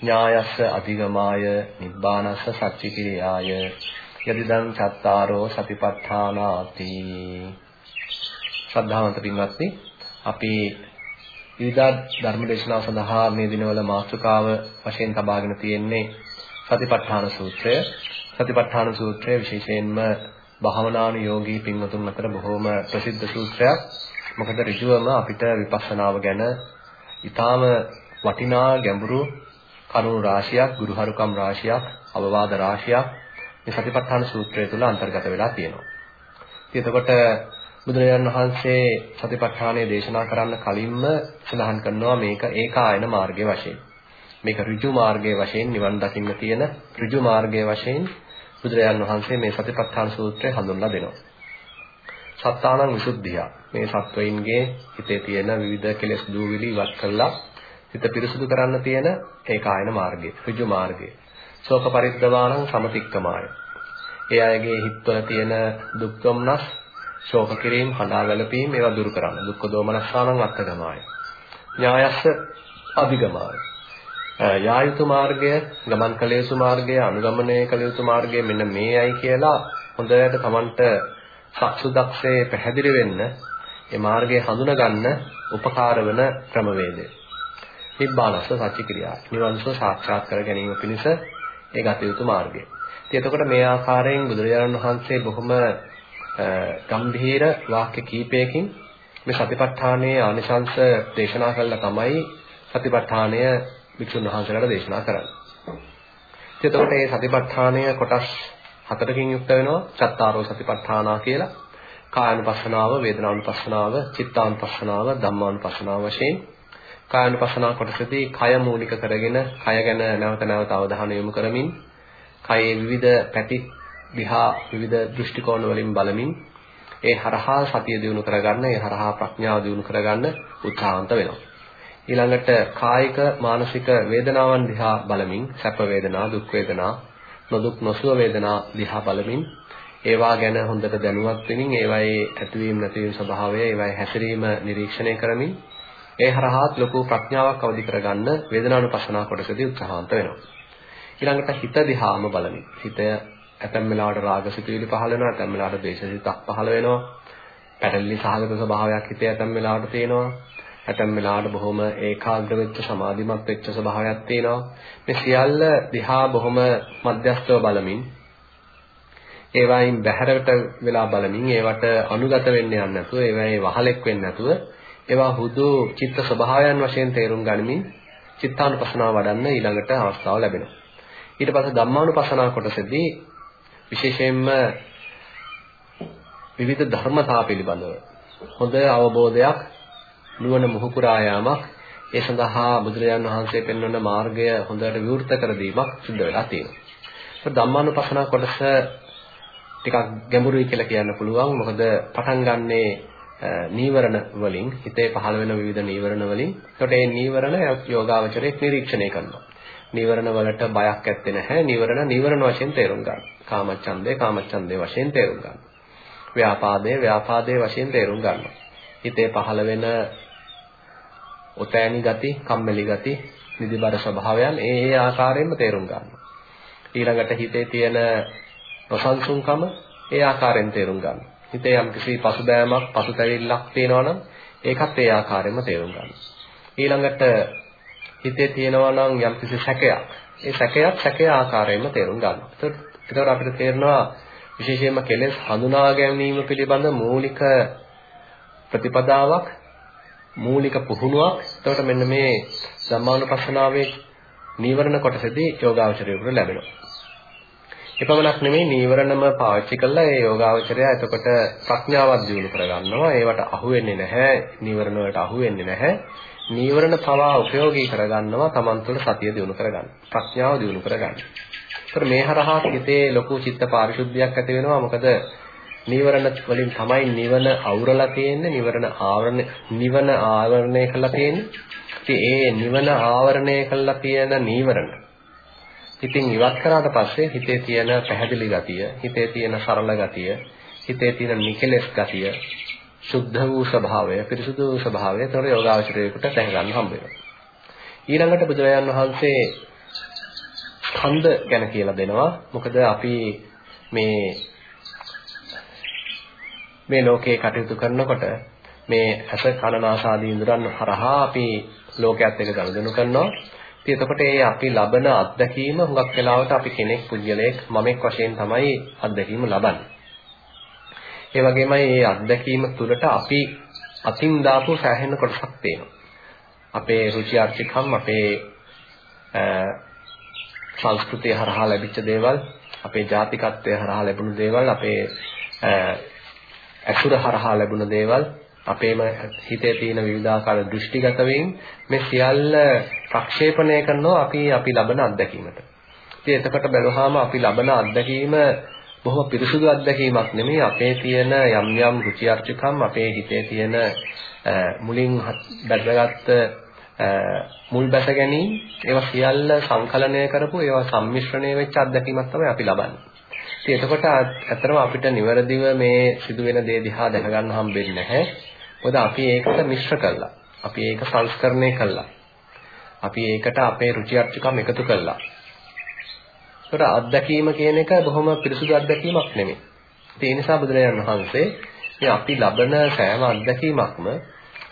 ඥායස්ස අධිගමාය නිබ්බානස්ස සච්චිකිරියාය. යදිදං චත්තාරෝ සතිපට්ඨානාති. ශ්‍රද්ධාවන්ත පින්වත්නි අපි විවිධ ධර්ම දේශනා සඳහා මේ දිනවල මාතෘකාව වශයෙන් තබාගෙන තියෙන්නේ සතිපට්ඨාන සූත්‍රය. සතිපට්ඨාන සූත්‍රය විශේෂයෙන්ම භාවනානුයෝගී පින්වතුන් අතර බොහෝම ප්‍රසිද්ධ සූත්‍රයක්. මොකද ඍජුවම අපිට විපස්සනාව ගැන ඊටාම වටිනා ගැඹුරු කරුණු රාශියක්, ගුරුහරුකම් රාශියක්, අවවාද රාශියක් මේ සතිපට්ඨාන සූත්‍රය තුළ අන්තර්ගත වෙලා තියෙනවා. ඉතින් එතකොට බුදුරජාණන් වහන්සේ සතිපට්ඨානය දේශනා කරන්න කලින්ම සඳහන් කරනවා මේක ඒකායන මාර්ගයේ වශයෙන්. මේක ඍජු මාර්ගයේ වශයෙන් නිවන් දකින්න තියෙන ඍජු මාර්ගයේ වශයෙන් බුදුරජාණන් වහන්සේ මේ සතිපට්ඨාන සූත්‍රය හඳුන්වලා දෙනවා. සත්තානං විසුද්ධිය. මේ සත්වයින්ගේ හිතේ තියෙන විවිධ කෙලෙස් දූවිලි ඉවත් කළා හිත පිරිසුදු කරන්න තියෙන ඒකායන මාර්ගය, ඍජු මාර්ගය. ශෝක පරිද්දවාණං සමතික්කමාය. ඒ අයගේ හිතවල තියෙන දුක් දුම්නස්, ශෝක කිරීම, හඬා වැළපීම් ඒවා දුරු කරන්න. දුක්ඛ දෝමනස්සානං අත්තගමාය. ඥායස්ස අධිගමාය. යායුතු මාර්ගය, ගමන් කළ යුතු මාර්ගය, අනුගමනය කළ යුතු මාර්ගය මෙන්න මේයි කියලා හොඳට Tamanට සක්සුදක්ෂේ පැහැදිලි වෙන්න ඒ මාර්ගය හඳුනා ගන්න උපකාර වන ක්‍රමවේදය. නිබ්බානස්ස සත්‍ය ක්‍රියා. නිවන්සෝ සාක්ෂාත් කර ගැනීම පිණිස ඒ ගත යුතු මාර්ගය. ඉතින් එතකොට මේ ආකාරයෙන් බුදුරජාණන් වහන්සේ බොහොම ගම්භීර වාක්‍ය කීපයකින් මේ සතිපට්ඨානයේ ආනිසංශ දේශනා කළා තමයි සතිපට්ඨානය වික්ෂුන් වහන්සේලාට දේශනා කරන්නේ. ඉතින් එතකොට මේ සතිපට්ඨානය කොටස් හතරකින් යුක්ත වෙනවා. චත්තාරෝ සතිපට්ඨානා කියලා. කායानुපස්සනාව, වේදනානුපස්සනාව, චිත්තානුපස්සනාව, ධම්මානුපස්සනාව වශයෙන් කායानुපස්සනා කොටසදී කය මූලික කරගෙන කය ගැන නැවත නැවත අවධානය යොමු කරමින් කයේ විවිධ පැති දිහා විවිධ දෘෂ්ටි කෝණ වලින් බලමින් ඒ හරහා සතිය දිනු කරගන්න, ඒ හරහා ප්‍රඥාව දිනු කරගන්න උත්සාහන්ත වෙනවා. ඊළඟට කායික මානසික වේදනාවන් දිහා බලමින් සැප වේදනා, දුක් වේදනා, නොදුක් නොසුව වේදනා දිහා බලමින් ඒවා ගැන හොඳට දැනුවත් වෙමින් ඒවායේ ඇතිවීම නැතිවීම ස්වභාවය, ඒවායේ හැසිරීම නිරීක්ෂණය කරමින් ඒ හරහාත් ලොකු ප්‍රඥාවක් අවදි කරගන්න වේදනානුපස්සනා කොටසදී උත්සාහන්ත වෙනවා. ඊළඟට හිත දිහාම බලමින් හිත ඇතැම් වෙලාවට රාගසිතුවිලි පහළ වෙනවා, ඇතැම් වෙලාවට ද්වේෂසිතක් පහළ වෙනවා. පැටලි සහගත ස්වභාවයක් හිතේ ඇතැම් වෙලාවට තියෙනවා. ඇතැම් වෙලාවට බොහොම ඒකාග්‍ර වෙච්ච සමාධිමත් වෙච්ච ස්වභාවයක් තියෙනවා. මේ සියල්ල දිහා බොහොම මධ්‍යස්තව බලමින් ඒවායින් බැහැරට වෙලා බලමින් ඒවට අනුගත වෙන්න යන්නේ නැතුව ඒවායේ වහලෙක් වෙන්නේ නැතුව ඒවා හුදු චිත්ත ස්වභාවයන් වශයෙන් තේරුම් ගනිමින් චිත්තානුපසනාව වඩන්න ඊළඟට අවස්ථාව ලැබෙනවා. ඊට පස්සේ ධම්මානුපසනාව කොටසදී විශේෂයෙන්ම විවිධ ධර්මතා පිළිබඳව හොඳ අවබෝධයක් නුවණ මුහුකුරා යාමක් ඒ සඳහා බුදුරජාන් වහන්සේ පෙන්වන මාර්ගය හොඳට විවෘත කර දීමක් සිද්ධ වෙලා තියෙනවා. ධම්මානුපසනාව කොටස ටිකක් ගැඹුරුයි කියලා කියන්න පුළුවන්. මොකද පටන් ගන්නේ නීවරණ වලින් හිතේ පහළ වෙන විවිධ නීවරණ වලින් එතකොට මේ නීවරණ යෝගාවචරයේ නිරීක්ෂණය කරනවා. නීවරණ වලට බයක් ඇත්තේ නැහැ. නීවරණ නීවරණ වශයෙන් තේරුම් ගන්න. කාමච්ඡන්දේ කාමච්ඡන්දේ වශයෙන් තේරුම් ගන්න. ව්‍යාපාදේ ව්‍යාපාදේ වශයෙන් තේරුම් ගන්නවා. හිතේ පහළ වෙන ඔතෑණි ගති, කම්මැලි ගති, නිදිබර ස්වභාවයන් ඒ ඒ ආකාරයෙන්ම තේරුම් ගන්නවා. ඊළඟට හිතේ තියෙන නොසන්සුන්කම ඒ ආකාරයෙන් තේරුම් ගන්නවා. හිතේ යම් කිසි පසුබෑමක් පසුතැවිල්ලක් තියෙනවා නම් ඒකත් ඒ ආකාරයෙන්ම තේරුම් ගන්න. ඊළඟට හිතේ තියෙනවා නම් යම් කිසි සැකයක් ඒ සැකයක් සැකේ ආකාරයෙන්ම තේරුම් ගන්න. ඒතකොට අපිට තේරෙනවා විශේෂයෙන්ම කෙලෙස් හඳුනා ගැනීම පිළිබඳ මූලික ප්‍රතිපදාවක් මූලික පුහුණුවක්. එතකොට මෙන්න මේ ධම්මානුපස්සනාවේ නීවරණ කොටසදී යෝගාවචරයට ලැබෙනවා. එපමණක් නෙමෙයි නීවරණම පාවිච්චි කළා ඒ යෝගාවචරය එතකොට ප්‍රඥාවක් දියුණු කරගන්නවා. ඒවට අහු වෙන්නේ නැහැ. නීවරණ වලට අහු වෙන්නේ නැහැ. නීවරණ පවා ප්‍රයෝගී කරගන්නවා Taman තුළ සතිය දියුණු කරගන්න. ප්‍රඥාව දියුණු කරගන්න. ඒතර මේ හරහා හිතේ ලොකු චිත්ත පාරිශුද්ධියක් ඇති වෙනවා. මොකද නීවරණ වලින් තමයි නිවන අවුරලා තියෙන්නේ. නිවරණ ආවරණ නිවන ආවරණය කරලා තියෙන්නේ. ඉතින් ඒ නිවන ආවරණය කරලා තියෙන නීවරණ ඉතින් ඉවත් කරාට පස්සේ හිතේ තියෙන පැහැදිලි ගතිය, හිතේ තියෙන සරල ගතිය, හිතේ තියෙන නිකලස් ගතිය, සුද්ධ වූ ස්වභාවය, පිරිසුදු වූ ස්වභාවය තොර යෝගාචරයේකට දැක ගන්න හම්බ වෙනවා. ඊළඟට බුදුරජාන් වහන්සේ ස්කන්ධ ගැන කියලා දෙනවා. මොකද අපි මේ මේ ලෝකේ කටයුතු කරනකොට මේ ඇස කන නාසාදී ඉඳුරන් හරහා අපි ලෝකයක් එක්ක ගනුදෙනු කරනවා. ඉතින් එතකොට ඒ අපි ලබන අත්දැකීම හුඟක් වෙලාවට අපි කෙනෙක් පුද්ගලයෙක් මමෙක් වශයෙන් තමයි අත්දැකීම ලබන්නේ. ඒ වගේමයි මේ අත්දැකීම තුළට අපි අතින් දාපු සෑහෙන කොටසක් තියෙනවා. අපේ රුචි අරුචිකම් අපේ සංස්කෘතිය හරහා ලැබිච්ච දේවල්, අපේ ජාතිකත්වය හරහා ලැබුණු දේවල්, අපේ අසුර හරහා ලැබුණ දේවල්, අපේම හිතේ තියෙන විවිධාකාර දෘෂ්ටිගත වීම මේ සියල්ල ප්‍රක්ෂේපණය කරනවා අපි අපි ලබන අත්දැකීමට. ඉතින් එතකොට බැලුවාම අපි ලබන අත්දැකීම බොහොම පිරිසුදු අත්දැකීමක් නෙමෙයි අපේ තියෙන යම් යම් රුචි අරුචිකම් අපේ හිතේ තියෙන මුලින් බැඳගත් මුල් බැස ගැනීම ඒවා සියල්ල සංකලනය කරපු ඒවා සම්මිශ්‍රණය වෙච්ච අත්දැකීමක් තමයි අපි ලබන්නේ. ඉතින් එතකොට ඇත්තටම අපිට නිවැරදිව මේ සිදුවෙන දේ දිහා දැක ගන්න හම්බෙන්නේ නැහැ. මොකද අපි ඒකට මිශ්‍ර කළා. අපි ඒක සංස්කරණය කළා. අපි ඒකට අපේ රුචි අරුචිකම් එකතු කළා. ඒතර අත්දැකීම කියන එක බොහොම පිරිසුදු අත්දැකීමක් නෙමෙයි. ඒ නිසා බුදුරජාණන් වහන්සේ මේ අපි ලබන සෑම අත්දැකීමක්ම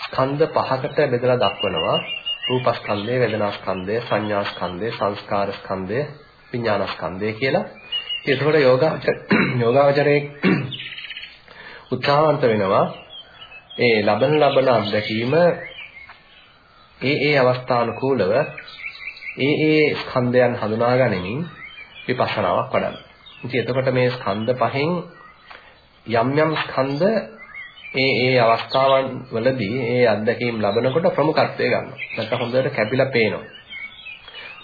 ස්කන්ධ පහකට බෙදලා දක්වනවා. රූපස්කන්ධය, වේදනාස්කන්ධය, සංඥාස්කන්ධය, සංස්කාරස්කන්ධය, විඥානස්කන්ධය කියලා. ඒකෝට යෝගාචර යෝගාචරයේ උත්සාහවන්ත වෙනවා ඒ ලබන ලබන අත්දැකීම ඒ ඒ අවස්ථානුකූලව ඒ ඒ ස්කන්ධයන් හඳුනා ගනිමින් විපස්සනාවක් වඩන්න. ඉතින් එතකොට මේ ස්කන්ධ පහෙන් යම් යම් ස්කන්ධ ඒ ඒ අවස්ථාවන් වලදී ඒ අත්දැකීම් ලබනකොට ප්‍රමුඛත්වය ගන්නවා. නැත්නම් හොඳට කැපිලා පේනවා.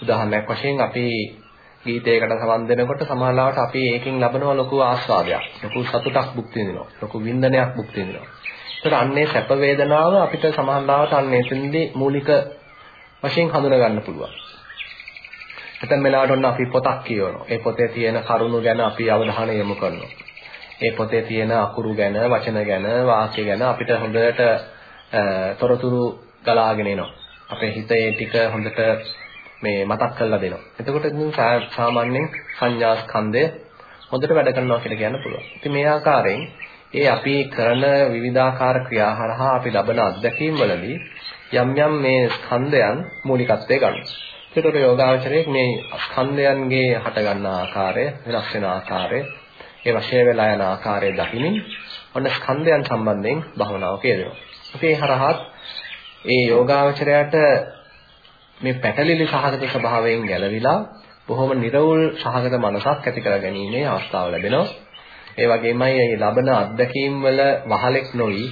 උදාහරණයක් වශයෙන් අපි ගීතයකට සමන් දෙනකොට සමහරවිට අපි ඒකෙන් ලබනවා ලොකු ආස්වාදයක්, ලොකු සතුටක් භුක්ති විඳිනවා, ලොකු වින්දනයක් භුක්ති විඳිනවා. ඒතර අන්නේ සැප වේදනාව අපිට සමහරවිට අන්නේ එතනදී මූලික වශයෙන් හඳුනා ගන්න පුළුවන්. ඇතැම් වෙලාවට ඔන්න අපි පොතක් කියවනවා. ඒ පොතේ තියෙන කරුණු ගැන අපි අවධානය යොමු කරනවා. ඒ පොතේ තියෙන අකුරු ගැන, වචන ගැන, වාක්‍ය ගැන අපිට හොඳට තොරතුරු ගලාගෙන එනවා. අපේ හිතේ ටික හොඳට මේ මතක් කරලා දෙනවා. එතකොට ඉතින් සාමාන්‍යයෙන් සංඥා ස්කන්ධය හොඳට වැඩ කරනවා කියලා කියන්න පුළුවන්. ඉතින් මේ ආකාරයෙන් ඒ අපි කරන විවිධාකාර ක්‍රියා හරහා අපි ලබන අත්දැකීම් වලදී යම් යම් මේ ස්කන්ධයන් මූලිකත්වයේ ගන්නවා. ඒකට යෝගාචරයේ මේ ස්කන්ධයන්ගේ හට ගන්න ආකාරය, වෙනස් වෙන ආකාරය, ඒ වශයෙන් වෙලා යන ආකාරය දකිමින් ඔන්න ස්කන්ධයන් සම්බන්ධයෙන් භවනාව කියනවා. ඉතින් හරහත් ඒ යෝගාචරයට මේ පැටලිලි සහගත ස්වභාවයෙන් ගැලවිලා බොහොම නිර්වුල් සහගත මනසක් ඇති කරගැනීමේ අවස්ථාව ලැබෙනවා. ඒ වගේමයි මේ ලබන අත්දැකීම් වල වහලෙක් නොවි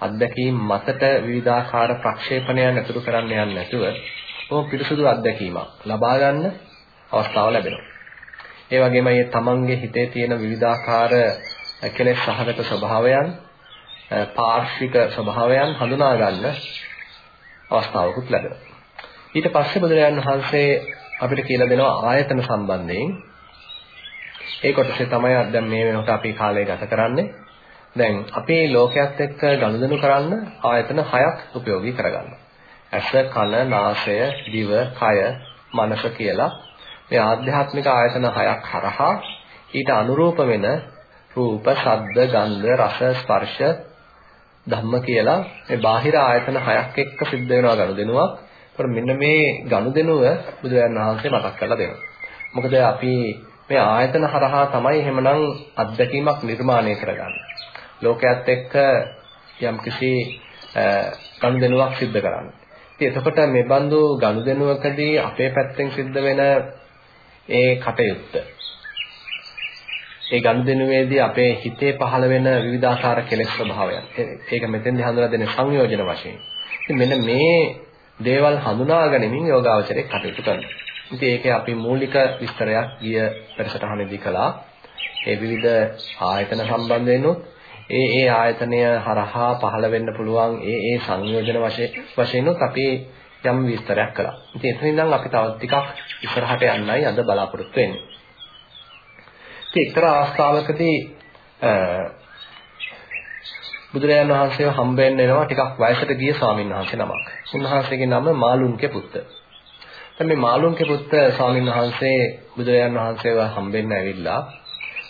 අත්දැකීම් මතට විවිධාකාර ප්‍රක්ෂේපණයන් ඇතුළු කරන්න යන්නේ නැතුව බොහොම පිරිසුදු අත්දැකීමක් ලබා ගන්න අවස්ථාව ලැබෙනවා. ඒ වගේම මේ තමන්ගේ හිතේ තියෙන විවිධාකාර කෙලෙස් සහගත ස්වභාවයන් පාර්ශ්වික ස්වභාවයන් හඳුනා ගන්න අවස්ථාවකුත් ලැබෙනවා. ඊට පස්සේ බුදුරජාණන් වහන්සේ අපිට කියලා දෙනවා ආයතන සම්බන්ධයෙන්. ඒ කොටසේ තමයි දැන් මේ වෙනකොට අපි කාලය ගත කරන්නේ. දැන් අපේ ලෝකයක් එක්ක ගනුදෙනු කරන්න ආයතන හයක් උපයෝගී කරගන්නවා. ඇස, කන, නාසය, දිව, කය, මනස කියලා මේ ආධ්‍යාත්මික ආයතන හයක් හරහා ඊට අනුරූප වෙන රූප, ශබ්ද, ගන්ධ, රස, ස්පර්ශ ධම්ම කියලා මේ බාහිර ආයතන හයක් එක්ක සිද්ධ වෙනවා ගනුදෙනුවක්. ඒකට මෙන්න මේ ගනුදෙනුව බුදුරජාණන් වහන්සේ මතක් කරලා දෙනවා. මොකද අපි මේ ආයතන හරහා තමයි එහෙමනම් අත්දැකීමක් නිර්මාණය කරගන්නේ. ලෝකයේත් එක්ක යම්කිසි ගනුදෙනුවක් සිද්ධ කරන්නේ. ඉතින් එතකොට මේ බඳු ගනුදෙනුවකදී අපේ පැත්තෙන් සිද්ධ වෙන ඒ කටයුත්ත ඒ ගනුදෙනුවේදී අපේ හිතේ පහළ වෙන විවිධාකාර කෙලෙස් ස්වභාවයන් ඒක මෙතෙන්දී හඳුනා දෙන සංයෝජන වශයෙන් ඉතින් මෙන්න මේ දේවල් හඳුනා ගැනීමෙන් යෝගාවචරයේ කටයුතු කරනවා ඉතින් ඒකේ අපි මූලික විස්තරයක් ගිය පෙරසටහනේදී කළා. ඒ විවිධ ආයතන සම්බන්ධයෙන්ුත් ඒ ඒ ආයතනය හරහා පහළ වෙන්න පුළුවන් ඒ ඒ සංයෝජන වශයෙන්ුත් අපි යම් විස්තරයක් කළා. ඉතින් එතනින් නම් අපි තවත් ටිකක් ඉස්සරහට යන්නයි අද බලාපොරොත්තු වෙන්නේ. ඉතින් එක්තරා අවස්ථාවකදී බුදුරජාණන් වහන්සේව හම්බ වෙන්න එනවා ටිකක් වයසට ගිය ස්වාමීන් වහන්සේ නමක්. උන්වහන්සේගේ නම මාළුන්ගේ පුත්ත. දැන් මේ මාළුන්ගේ පුත්ත ස්වාමීන් වහන්සේ බුදුරජාණන් වහන්සේව හම්බෙන්න ඇවිල්ලා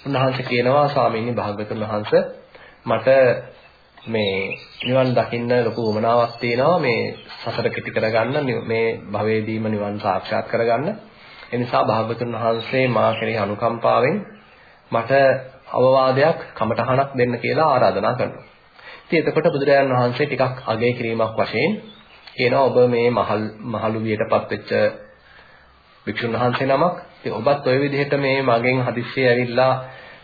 උන්වහන්සේ කියනවා ස්වාමීනි භාග්‍යවතුන් වහන්සේ මට මේ නිවන් දකින්න ලොකු උමනාවක් තියෙනවා මේ සසර කෙටි කරගන්න මේ භවයේදීම නිවන් සාක්ෂාත් කරගන්න. ඒ නිසා භාග්‍යවතුන් වහන්සේ මා කෙරෙහි අනුකම්පාවෙන් මට අවවාදයක් කමටහනක් දෙන්න කියලා ආරාධනා කරනවා. ඉතින් එතකොට බුදුරජාණන් වහන්සේ ටිකක් අගය කිරීමක් වශයෙන් කියනවා ඔබ මේ මහල් මහලු වියටපත් වෙච්ච වික්ෂුන් වහන්සේ නමක්. ඉතින් ඔබත් ওই විදිහට මේ මගෙන් හදිස්සියේ ඇවිල්ලා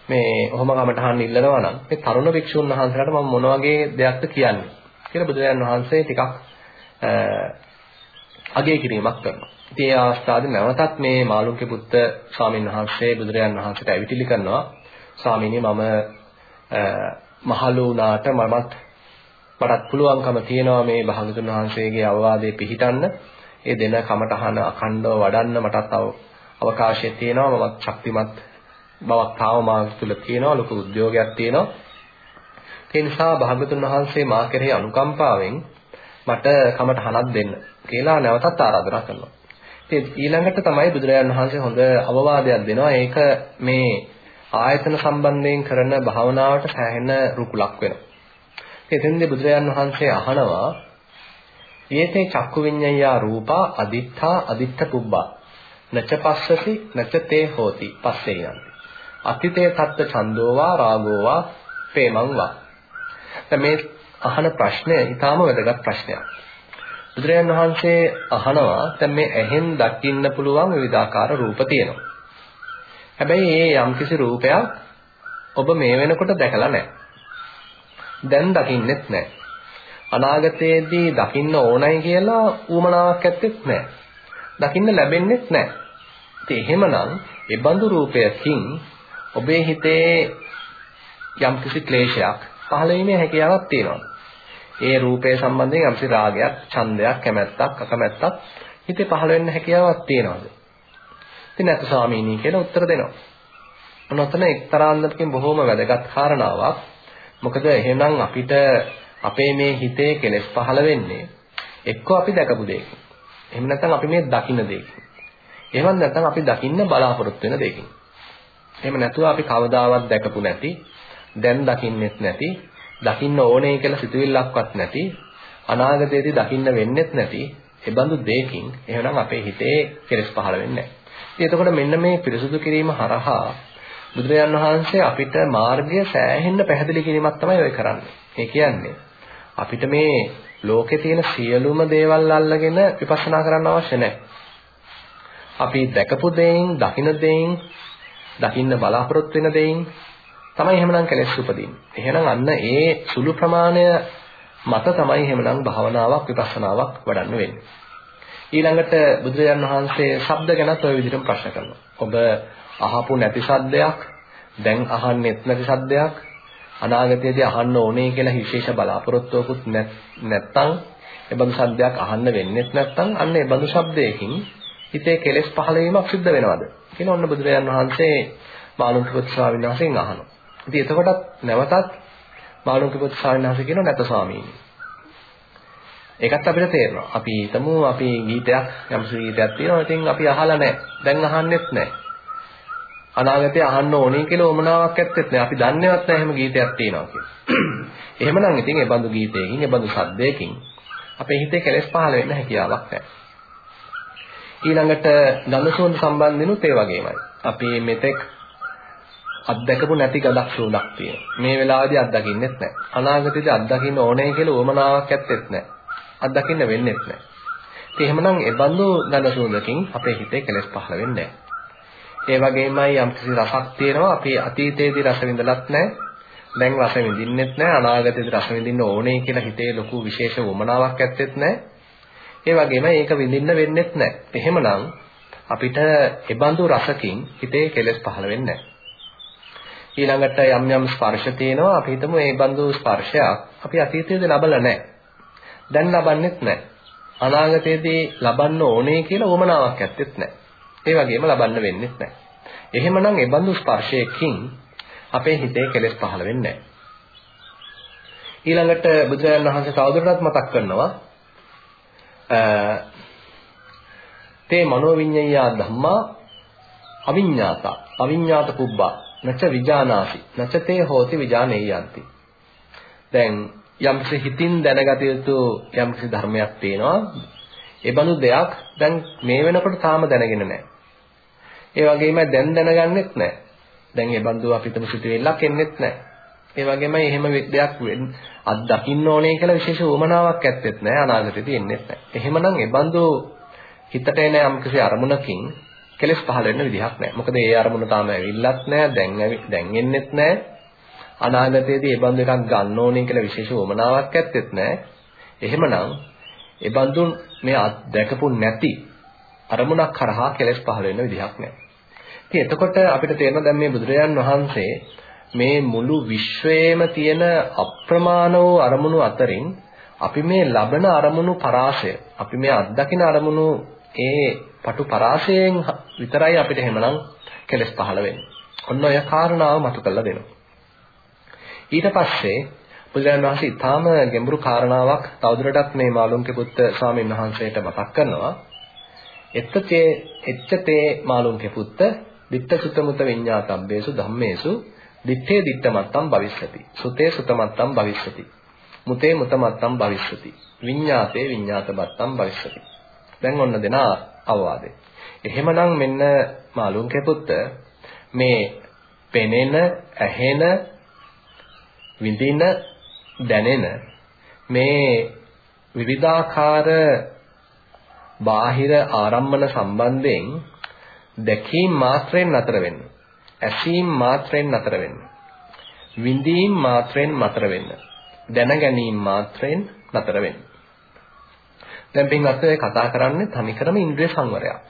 මේ ඔහොම කමටහන් ඉල්ලනවා නම් මේ තරුණ වික්ෂුන් වහන්සේලාට මම මොන වගේ දෙයක්ද කියන්නේ කියලා බුදුරජාණන් වහන්සේ ටිකක් අගය කිරීමක් කරනවා. ඉතින් ඒ අවස්ථාවේ නැවතත් මේ මාළුන්ගේ පුත්ත ස්වාමීන් වහන්සේ බුදුරජාණන් වහන්සේට ඇවිටිලි කරනවා. ස්වාමීනි මම මහලු වුණාට මමත් මටත් පුළුවන්කම තියෙනවා මේ භාගතුන් වහන්සේගේ අවවාදේ පිළිටන්න. ඒ දෙන කමටහන අඛණ්ඩව වඩන්න මටත් අවකාශය තියෙනවා. මමත් ශක්තිමත් බවක් තාම මා තුළ තියෙනවා. ලොකු උද්‍යෝගයක් තියෙනවා. ඒ නිසා භාගතුන් වහන්සේ මා කෙරෙහි අනුකම්පාවෙන් මට කමටහනක් දෙන්න කියලා නැවතත් ආරාධනා කරනවා. ඉතින් ඊළඟට තමයි බුදුරජාණන් වහන්සේ හොඳ අවවාදයක් දෙනවා. ඒක මේ ආයතන සම්බන්ධයෙන් කරන භාවනාවට සෑහෙන රුකුලක් වෙනවා. එතෙන්දී බුදුරජාන් වහන්සේ අහනවා "යේතේ චක්කු විඤ්ඤායා රූපා අදිත්තා අදිත්ත පුබ්බා නච පස්සති නච තේ හෝති පස්සේ යන්ති." අතිතේ තත්ත ඡන්தோවා රාගෝවා ප්‍රේමං වා. මේ අහන ප්‍රශ්නය ඊටාම වැදගත් ප්‍රශ්නයක්. බුදුරජාන් වහන්සේ අහනවා දැන් මේ ඇහෙන් දකින්න පුළුවන් විවිධාකාර රූප තියෙනවා. හැබැයි මේ යම්කිසි රූපයක් ඔබ මේ වෙනකොට දැකලා නැහැ. දැන් දකින්නෙත් නැහැ. අනාගතයේදී දකින්න ඕනයි කියලා ඌමනාවක් ඇත්තෙත් නැහැ. දකින්න ලැබෙන්නෙත් නැහැ. ඉතින් එහෙමනම් ඒ බඳු රූපයකින් ඔබේ හිතේ යම්කිසි ක්ලේශයක් පහළ වීමේ හැකියාවක් තියෙනවා. ඒ රූපය සම්බන්ධයෙන් යම්කිසි රාගයක්, ඡන්දයක්, කැමැත්තක්, අකමැත්තක් හිතේ පහළ වෙන්න හැකියාවක් තියෙනවාද? ඉතින් නැත ස්වාමීනි කියලා උත්තර දෙනවා. ඔන්නතන එක්තරාන්දමකින් බොහොම වැදගත් කාරණාවක්. මොකද එහෙනම් අපිට අපේ මේ හිතේ කෙලෙස් පහළ වෙන්නේ එක්ක අපි දැකපු දෙයකින්. එහෙම නැත්නම් අපි මේ දකින්න දෙයකින්. එහෙම නැත්නම් අපි දකින්න බලාපොරොත්තු වෙන දෙයකින්. එහෙම නැතුව අපි කවදාවත් දැකපු නැති, දැන් දකින්නෙත් නැති, දකින්න ඕනේ කියලා සිතුවිල්ලක්වත් නැති, අනාගතයේදී දකින්න වෙන්නෙත් නැති, ඒ බඳු දෙයකින් එහෙනම් අපේ හිතේ කෙලෙස් පහළ වෙන්නේ නැහැ. එතකොට මෙන්න මේ පිරිසුදු කිරීම හරහා බුදුරජාන් වහන්සේ අපිට මාර්ගය සෑහෙන්න පැහැදිලි කිරීමක් තමයි ඔය කරන්නේ. ඒ කියන්නේ අපිට මේ ලෝකේ තියෙන සියලුම දේවල් අල්ලගෙන විපස්සනා කරන්න අවශ්‍ය නැහැ. අපි දැකපු දෙයින්, දකින දෙයින්, දකින්න බලාපොරොත්තු වෙන දෙයින් තමයි එහෙමනම් කෙලෙස් උපදින්නේ. එහෙනම් අන්න ඒ සුළු ප්‍රමාණය මත තමයි එහෙමනම් භාවනාවක් විපස්සනාවක් වඩන්න වෙන්නේ. ඊළඟට බුදුරජාන් වහන්සේ ශබ්ද ගැනත් ওই විදිහටම ප්‍රශ්න කරනවා. ඔබ අහපු නැති ශබ්දයක්, දැන් අහන්නෙත් නැති ශබ්දයක්, අනාගතයේදී අහන්න ඕනේ කියලා විශේෂ බලාපොරොත්තුවකුත් නැත්තම් ඒ බඳු ශබ්දයක් අහන්න වෙන්නේ නැත්නම් අන්න ඒ බඳු ශබ්දයකින් හිතේ කෙලෙස් පහළ වීමක් සිද්ධ වෙනවද කියලා ඔන්න බුදුරජාන් වහන්සේ මාළුන්කපුත් ස්වාමීන් වහන්සේගෙන් අහනවා. ඉතින් එතකොටත් නැවතත් මාළුන්කපුත් ස්වාමීන් වහන්සේ කියනවා නැත ස්වාමීනි. ඒකත් අපිට තේරෙනවා. අපි හිතමු අපි ගීතයක් යම්සි ගීතයක් තියෙනවා. ඉතින් අපි අහලා නැහැ. දැන් අහන්නෙත් නැහැ. අනාගතේ අහන්න ඕනේ කියලා උමනාවක් ඇත්තෙත් නැහැ. අපි දන්නේවත් නැහැ එහෙම ගීතයක් තියෙනවා කියලා. එහෙමනම් ඉතින් ඒ බඳු ගීතයකින්, ඒ බඳු සද්දයකින් අපේ හිතේ කෙලෙස් පහළ වෙන්න හැකියාවක් නැහැ. ඊළඟට ගඳසුවඳ සම්බන්ධිනුත් ඒ වගේමයි. අපි මෙතෙක් අත්දකපු නැති ගඳක් සුවඳක් තියෙනවා. මේ වෙලාවේදී අත්දකින්නෙත් නැහැ. අනාගතයේදී අත්දකින්න ඕනේ කියලා උවමනාවක් ඇත්තෙත් නැහැ. අත්දකින්න වෙන්නේ නැහැ. ඉතින් එහෙමනම් ඒ බඳු ගඳ සුවඳකින් අපේ හිතේ කෙලෙස් පහළ වෙන්නේ නැහැ. ඒ වගේමයි යම් කිසි රසක් තියෙනවා අපි අතීතයේදී රස විඳලත් නැහැ. දැන් රස විඳින්නෙත් නැහැ. අනාගතයේදී රස විඳින්න ඕනේ කියලා හිතේ ලොකු විශේෂ වමනාවක් ඇත්තෙත් නැහැ. ඒ වගේම ඒක විඳින්න වෙන්නෙත් නැහැ. එහෙමනම් අපිට ඒබඳු රසකින් හිතේ කෙලෙස් පහළ වෙන්නේ නැහැ. ඊළඟට යම් යම් ස්පර්ශ තියෙනවා අපි හිතමු ඒ බඳු ස්පර්ශයක් අපි අතීතයේදී ලබලා නැහැ. දැන් ලබන්නෙත් නැහැ. අනාගතයේදී ලබන්න ඕනේ කියලා උවමනාවක් ඇත්තෙත් නැහැ. ඒ වගේම ලබන්න වෙන්නෙත් නැහැ. එහෙමනම් ඒ බඳු ස්පර්ශයකින් අපේ හිතේ කෙලෙස් පහළ වෙන්නේ නැහැ. ඊළඟට බුදුරජාණන් වහන්සේ තවදුරටත් මතක් කරනවා තේ මනෝවිඤ්ඤය ධම්මා අවිඤ්ඤාතා අවිඤ්ඤාත පුබ්බා නච විජානාති නච තේ හෝති විජානෙයන්ති දැන් යම්කිසි හිතින් දැනගත යුතු යම්කිසි ධර්මයක් තියෙනවා ඒ බඳු දෙයක් දැන් මේ වෙනකොට තාම දැනගෙන නැහැ ඒ වගේම දැන් දැනගන්නෙත් නැහැ දැන් ඒ බඳු අපිටම සිටුවෙල්ලක් එන්නෙත් නැහැ ඒ වගේමයි එහෙම දෙයක් අත් දකින්න ඕනේ කියලා විශේෂ උවමනාවක් ඇත්තෙත් නැහැ අනාගතේදී එන්නෙත් නැහැ. එහෙමනම් ඒ බඳු හිතට එන යම්කිසි අරමුණකින් කෙලස් පහළ වෙන්න විදිහක් නැහැ. මොකද ඒ අරමුණ තාම ඇවිල්ලත් නැහැ, දැන් දැන් එන්නෙත් නැහැ. අනාගතයේදී ඒ බඳු එකක් ගන්න ඕනේ කියලා විශේෂ උවමනාවක් ඇත්තෙත් නැහැ. එහෙමනම් ඒ බඳු මේ දැකපු නැති අරමුණක් කරහා කෙලස් පහළ වෙන්න විදිහක් නැහැ. ඉතින් එතකොට අපිට තේරෙනවා දැන් මේ බුදුරජාන් වහන්සේ මේ මුළු විශ්වයේම තියෙන අප්‍රමාණ වූ අරමුණු අතරින් අපි මේ ලබන අරමුණු පරාසය අපි මේ අත්දකින අරමුණු ඒ පටු පරාසයෙන් විතරයි අපිට එහෙමනම් කෙලස් පහළ වෙන්නේ. ඔන්න ඔය කාරණාව මතු කරලා දෙනවා. ඊට පස්සේ බුදුරජාණන් වහන්සේ ඊටාම ගැඹුරු කාරණාවක් තවදුරටත් මේ මාළුන්ගේ පුත්ත ස්වාමීන් වහන්සේට මතක් කරනවා. එත්තේ එච්චතේ මාළුන්ගේ පුත්ත ditta sutta mutta විඤ්ඤාතබ්බේසු ධම්මේසු දිත්තේ දිත්තමත්තම් භවිස්සති. සුතේ සුතමත්තම් භවිස්සති. මුතේ මුතමත්තම් භවිස්සති. විඤ්ඤාතේ විඤ්ඤාතබත්තම් භවිස්සති. දැන් ඔන්න දෙන අවවාදේ. එහෙමනම් මෙන්න මාළුන්ගේ පුත්ත මේ පෙනෙන, ඇහෙන, විඳින, දැනෙන මේ විවිධාකාර බාහිර ආරම්මන සම්බන්ධයෙන් දැකීම් මාත්‍රයෙන් නතර වෙන්න. ඇසීම් මාත්‍රෙන් නතර වෙන්න. විඳීම් මාත්‍රෙන් නතර වෙන්න. දැන ගැනීම මාත්‍රෙන් නතර වෙන්න. දැන් පින්වත් ඔය කතා කරන්නේ තනිකරම ඉන්ද්‍රිය සංවරයක්.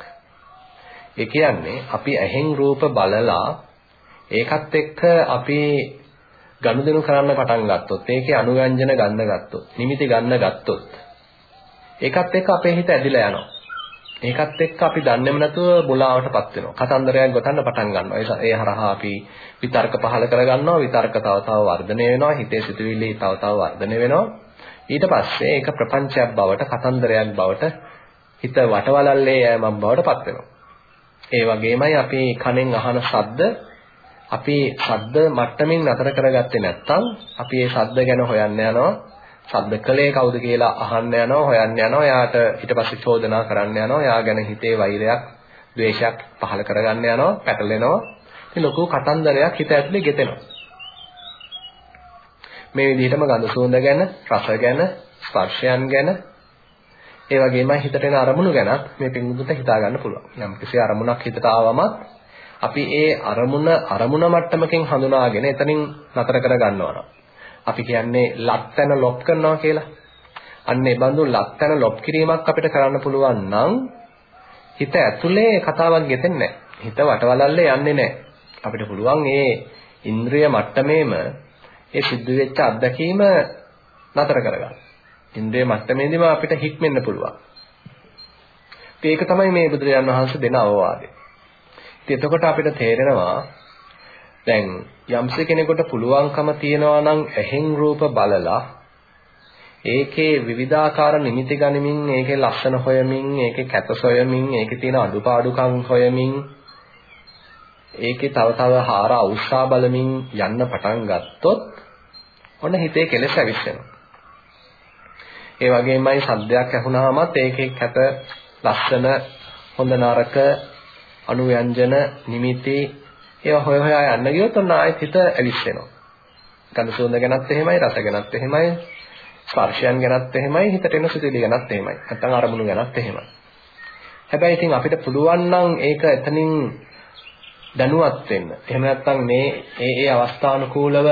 ඒ කියන්නේ අපි ඇහෙන් රූප බලලා ඒකත් එක්ක අපි ගනුදෙනු කරන්න පටන් ගත්තොත් ඒකේ අනුයන්ජන ගන්න ගත්තොත් නිමිති ගන්න ගත්තොත් ඒකත් එක්ක අපේ හිත ඇදිලා යනවා ඒකත් එක්ක අපි දන්නේම නැතුව මුලාවටපත් වෙනවා. කතන්දරයක් ගොතන්න පටන් ගන්නවා. ඒ හරහා අපි විතර්ක පහල කරගන්නවා. විතර්ක තව තව වර්ධනය වෙනවා. හිතේ සිතුවිලි තව තව වර්ධනය වෙනවා. ඊට පස්සේ ඒක ප්‍රපංචයක් බවට, කතන්දරයක් බවට හිත වටවලල්ලේ යෑමක් බවටපත් වෙනවා. ඒ වගේමයි අපි කනෙන් අහන ශබ්ද අපි ශබ්ද මට්ටමින් නතර කරගත්තේ නැත්නම් අපි ඒ ශබ්ද ගැන හොයන්න යනවා ශබ්ද කලේ කවුද කියලා අහන්න යනවා හොයන්න යනවා. එයාට ඊට පස්සේ චෝදනා කරන්න යනවා. එයා ගැන හිතේ වෛරයක් ද්වේෂයක් පහළ කරගන්න යනවා පැටලෙනවා. ඉතින් ලොකු කතන්දරයක් හිත ඇතුලේ ගෙතෙනවා. මේ විදිහටම ගඳ සුවඳ ගැන රස ගැන ස්පර්ශයන් ගැන ඒ වගේම හිතට එන අරමුණු ගැනත් මේ පින්දුට හිතා ගන්න පුළුවන්. යම් කිසි අරමුණක් හිතට ආවම අපි ඒ අරමුණ අරමුණ මට්ටමකින් හඳුනාගෙන එතනින් නතර කර ගන්නවා අපි කියන්නේ ලක්තන ලොප් කරනවා කියලා. අන්න ඒ බඳු ලක්තන ලොප් කිරීමක් අපිට කරන්න පුළුවන් නම් හිත ඇතුලේ කතාවක් ගෙතෙන්නේ නැහැ. හිත වටවලල්ලේ යන්නේ නැහැ. අපිට පුළුවන් මේ ඉන්ද්‍රිය මට්ටමේම ඒ සිද්ධ වෙච්ච අත්දැකීම නතර කරගන්න. ඉන්ද්‍රිය මට්ටමේදීම අපිට හික්මෙන්න පුළුවන්. ඒක තමයි මේ බුදුරජාන් වහන්සේ දෙන අවවාදය. ඉතින් එතකොට අපිට තේරෙනවා දැන් යම්ස කෙනෙකුට පුළුවන්කම තියනවා නම් ඇහෙන් රූප බලලා ඒකේ විවිධාකාර නිමිති ගනිමින් ඒකේ ලක්ෂණ හොයමින් ඒකේ කැත සොයමින් ඒකේ තියෙන අඩුපාඩුකම් හොයමින් ඒකේ තව තව හාර අවශ්‍යා බලමින් යන්න පටන් ගත්තොත් ඔන්න හිතේ කෙලෙස් ඇවිස්සෙනවා. ඒ වගේමයි සද්දයක් ඇහුණාමත් ඒකේ කැත ලස්සන හොඳ නරක අනුව්‍යංජන නිමිති ඒවා හොය හොයා යන්න ගියොත් ඔන්න ආයෙත් හිත ඇවිස්සෙනවා. ගඳ සුවඳ ගැනත් එහෙමයි, රස ගැනත් එහෙමයි, ස්පර්ශයන් ගැනත් එහෙමයි, හිතට එන සිතුවිලි ගැනත් එහෙමයි. නැත්නම් අරමුණු ගැනත් එහෙමයි. හැබැයි ඉතින් අපිට පුළුවන් නම් ඒක එතනින් දැනුවත් වෙන්න. එහෙම නැත්නම් මේ ඒ ඒ අවස්ථානුකූලව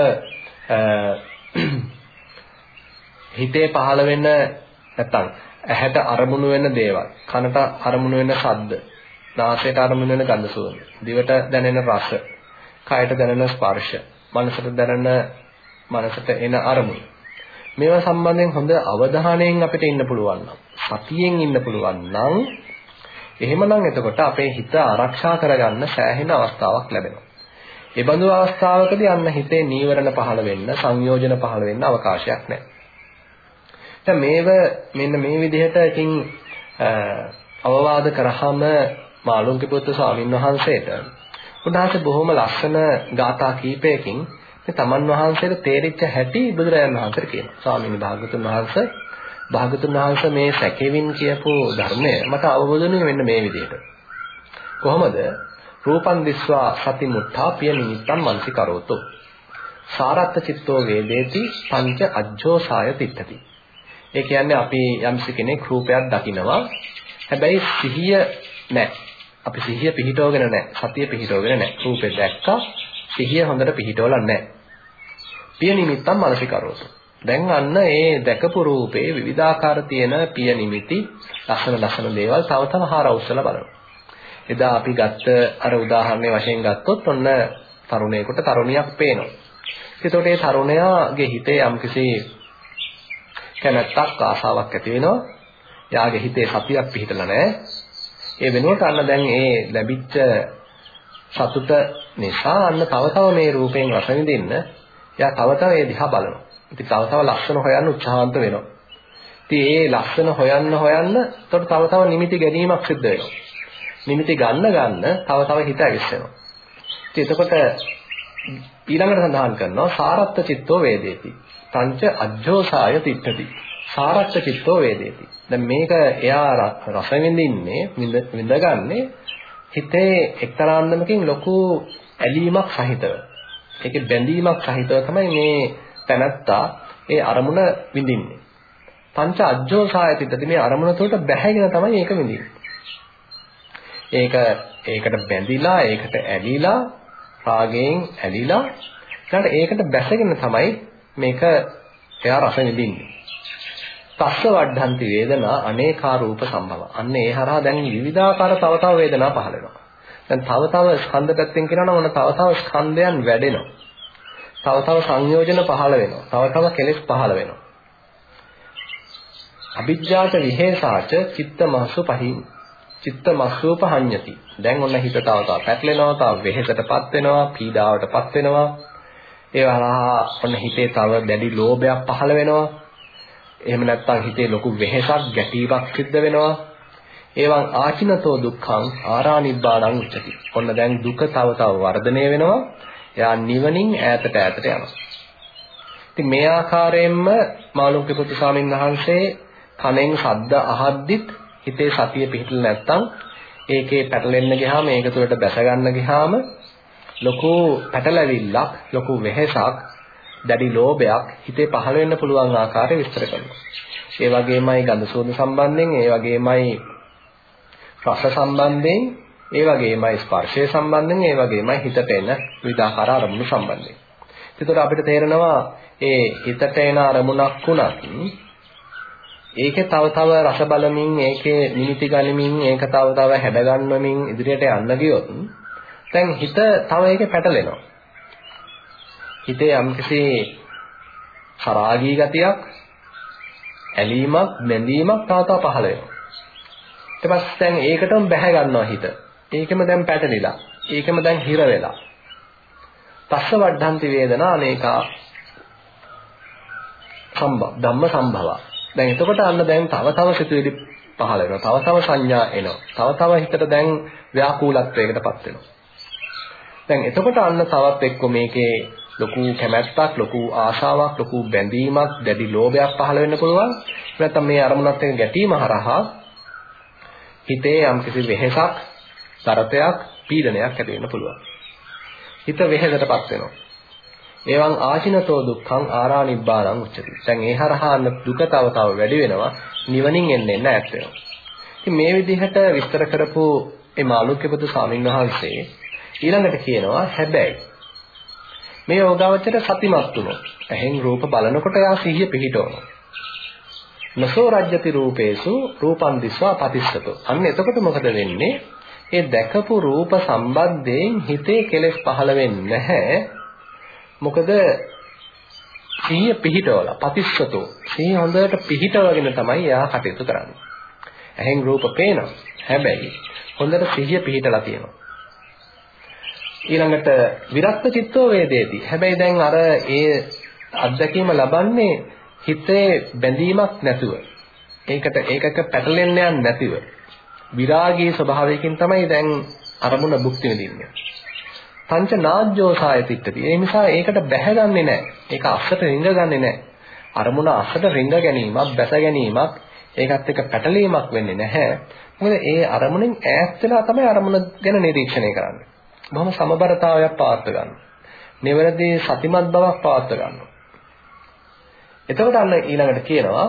හිතේ පහළ වෙන නැත්නම් ඇහැට අරමුණු වෙන දේවල්, කනට අරමුණු වෙන ශබ්ද, නාසයට අරමුණු වෙන ගඳ සුවඳ, දිවට දැනෙන රස, කයට දැනෙන ස්පර්ශ, මනසට දැනෙන මනසට එන අරමුණු. මේවා සම්බන්ධයෙන් හොඳ අවධානයෙන් අපිට ඉන්න පුළුවන් නම්, සතියෙන් ඉන්න පුළුවන් නම් එහෙමනම් එතකොට අපේ හිත ආරක්ෂා කරගන්න සෑහෙන අවස්ථාවක් ලැබෙනවා. ඒ බඳු අවස්ථාවකදී අන්න හිතේ නීවරණ පහළ වෙන්න, සංයෝජන පහළ වෙන්න අවකාශයක් නැහැ. දැන් මේව මෙන්න මේ විදිහට ඉතින් අවවාද කරාම මාළුන්ගේ පුත්තු ස්වාමින් වහන්සේට උන්වහන්සේ බොහොම ලස්සන ගාථා කීපයකින් මේ තමන් වහන්සේට තේරිච්ච හැටි බුදුරජාණන් වහන්සේට කියනවා. ස්වාමීන් වහන්සේ භාගතුන් වහන්සේ මේ සැකෙවින් කියපු ධර්මය මට අවබෝධුනේ මෙන්න මේ විදිහට. කොහොමද? රූපං දිස්වා සති මුත්තා පිය නිමිත්තං මනසි කරෝතෝ. සාරත්ත චිත්තෝ වේදේති පංච අජ්ජෝසාය තිත්තති. ඒ කියන්නේ අපි යම්සි කෙනෙක් රූපයක් දකිනවා. හැබැයි සිහිය නැහැ. අපි සිහිය පිහිටවගෙන නැහැ. සතිය පිහිටවගෙන නැහැ. රූපේ දැක්කා. සිහිය හොඳට පිහිටවලා නැහැ. පිය නිමිත්තන් මනසිකරෝතු. දැන් අන්න ඒ දැකපු රූපේ විවිධාකාර තියෙන පිය නිමිති ලස්සන ලස්සන දේවල් තව තව හාරවුස්සලා බලනවා. එදා අපි ගත්ත අර උදාහරණයේ වශයෙන් ගත්තොත් ඔන්න තරුණයෙකුට තරුණියක් පේනවා. එතකොට ඒ තරුණයාගේ හිතේ යම්කිසි කැමැත්තක් ආසාවක් ඇති වෙනවා. එයාගේ හිතේ සතියක් පිහිටලා නැහැ. ඒ වෙනුවට අන්න දැන් ඒ ලැබිච්ච සතුට නිසා අන්න තව තව මේ රූපයෙන් රස විඳින්න එයා තව තව ඒ දිහා බලනවා. ඉතින් තව තව ලස්සන හොයන්න උත්සාහන්ත වෙනවා. ඉතින් ඒ ලස්සන හොයන්න හොයන්න එතකොට තව තව නිමිති ගැනීමක් සිද්ධ වෙනවා. නිමිති ගන්න ගන්න තව තව හිත ඇවිස්සෙනවා. ඉතින් එතකොට ඊළඟට සඳහන් කරනවා සාරත්ත චිත්තෝ වේදේති. පංච අජ්ජෝසාය තිට්ඨති. සාරත්ත චිත්තෝ වේදේති. දැන් මේක එයා රස විඳින්නේ විඳගන්නේ හිතේ එක්තරා අන්දමකින් ලොකු ඇලීමක් සහිතව. ඒකේ බැඳීමක් සහිතව තමයි මේ තැනත්තා ඒ අරමුණ විඳින්නේ. පංච අජ්ජෝසායතිතදී මේ අරමුණ තුළට බැහැගෙන තමයි ඒක විඳින්නේ. ඒක ඒකට බැඳිලා ඒකට ඇලිලා රාගයෙන් ඇලිලා ඊට ඒකට බැසගෙන තමයි මේක එයා රස විඳින්නේ. තස්ස වඩ්ඩන්ති වේදනා අනේකා රූප සම්භව. අන්න ඒ හරහා දැන් විවිධාකාර තව තව වේදනා පහළ වෙනවා. දැන් තව තව ස්කන්ධ පැත්තෙන් කියනවා නම් ඔන්න තව තව ස්කන්ධයන් වැඩෙනවා. තව තව සංයෝජන පහළ වෙනවා. තව තව කෙලෙස් පහළ වෙනවා. අවිජ්ජාත විහෙසාච චිත්ත මහසු පහින් චිත්ත මස්සූපහඤ්ඤති. දැන් ඔන්න හිත තව තව පැටලෙනවා, තව වෙහෙසටපත් වෙනවා, පීඩාවටපත් වෙනවා. ඒ වහා ඔන්න හිතේ තව දැඩි ලෝභයක් පහළ වෙනවා. එහෙම නැත්නම් හිතේ ලොකු වෙහෙසක් ගැටීමක් සිද්ධ වෙනවා. ඒවන් ආචිනතෝ දුක්ඛං ආරානිබ්බාණං උච්චති. ඔන්න දැන් දුක තව තව වර්ධනය වෙනවා. එයා නිවනින් ඈතට ඈතට යනවා. ඉතින් මේ ආකාරයෙන්ම මාළුක්‍ය පුත්තු ස්වාමීන් වහන්සේ කනෙන් ශබ්ද අහද්දිත් හිතේ සතිය පිහිටලා නැත්තම් ඒකේ පැටලෙන්න ගියාම ඒක තුළට බැස ගන්න ගියාම ලොකු පැටලවිල්ලක් ලොකු වෙහෙසක් දැඩි ලෝභයක් හිතේ පහළ වෙන්න පුළුවන් ආකාරය විස්තර කරනවා. ඒ වගේමයි ගඳ සුවඳ සම්බන්ධයෙන්, ඒ වගේමයි රස සම්බන්ධයෙන්, ඒ වගේමයි ස්පර්ශය සම්බන්ධයෙන්, ඒ වගේමයි හිතට එන විවිධාකාර අරමුණු සම්බන්ධයෙන්. එතකොට අපිට තේරෙනවා ඒ හිතට එන අරමුණක් වුණත් ඒකේ තව තව රස බලමින් ඒකේ නිමිති ගනිමින් ඒක තව තව හැඩ ගන්නමින් ඉදිරියට යන්න ගියොත් දැන් හිත තව ඒකේ පැටලෙනවා. හිතේ යම්කිසි කරාගී ගතියක් ඇලීමක් බැඳීමක් තව තව පහළ වෙනවා. ඊට පස්සේ දැන් ඒකටම බැහැ ගන්නවා හිත. ඒකෙම දැන් පැටලිලා. ඒකෙම දැන් හිර වෙලා. පස්ස වඩ්ඩන්ති වේදනා අනේකා සම්භව ධම්ම සම්භව. දැන් එතකොට අන්න දැන් තව තව සිතුවිලි පහළ වෙනවා. තව තව සංඥා එනවා. තව තව හිතට දැන් ව්‍යාකූලත්වයකටපත් වෙනවා. දැන් එතකොට අන්න තවත් එක්ක මේකේ ලොකු කැමැත්තක්, ලොකු ආශාවක්, ලොකු බැඳීමක්, දැඩි ලෝභයක් පහළ වෙන්න පුළුවන්. නැත්නම් මේ අරමුණත් එක්ක ගැටීම හරහා හිතේ යම්කිසි වෙහෙසක්, තරතයක්, පීඩනයක් ඇති වෙන්න පුළුවන්. හිත වෙහෙසටපත් වෙනවා. එවන් ආශිනතෝ දුක්ඛං ආරානිබ්බාණං උච්චති. දැන් ඒ හරහා දුක තව තව වැඩි වෙනවා. නිවනින් එන්නේ නැහැ ඈත් වෙනවා. ඉතින් මේ විදිහට විස්තර කරපු ඒ මාළුක්‍යපතු ස්වාමීන් වහන්සේ ඊළඟට කියනවා හැබැයි මේ යෝගාවචර සතිමත් වුණොත් ඇහෙන් රූප බලනකොට යා සිහිය පිහිටවනවා. නසෝ රජ්‍යති රූපේසු රූපං දිස්වා පතිස්සතෝ. අන්න එතකොට මොකද වෙන්නේ? ඒ දැකපු රූප සම්බන්ධයෙන් හිතේ කෙලෙස් පහළ වෙන්නේ නැහැ. මොකද සිහිය පිහිටවල පතිස්සතෝ සිහිය හොඳට පිහිටවගෙන තමයි එයා කටයුතු කරන්නේ. ඇහෙන් රූප පේනවා. හැබැයි හොඳට සිහිය පිහිටලා තියෙනවා. ඊළඟට විරක්ත චිත්තෝ වේදේති. හැබැයි දැන් අර ඒ අත්දැකීම ලබන්නේ හිතේ බැඳීමක් නැතුව. ඒකට ඒකක පැටලෙන්න යන්නේ නැතිව. විරාගී ස්වභාවයකින් තමයි දැන් අරමුණ භුක්ති විඳින්නේ. පංච නාජ්ජෝසාය තිට්ඨති. ඒ නිසා ඒකට බැහැගන්නේ නැහැ. ඒක අස්සට රිංගගන්නේ නැහැ. අරමුණ අස්සට රිංග ගැනීමක්, බැස ගැනීමක්, ඒකත් එක්ක පැටලීමක් වෙන්නේ නැහැ. මොකද ඒ අරමුණෙන් ඈත් වෙලා තමයි අරමුණ ගැන නිරීක්ෂණය කරන්නේ. බොහොම සමබරතාවයක් පාත්ත ගන්නවා. නිවැරදි සතිමත් බවක් පාත්ත ගන්නවා. එතකොට අන්න ඊළඟට කියනවා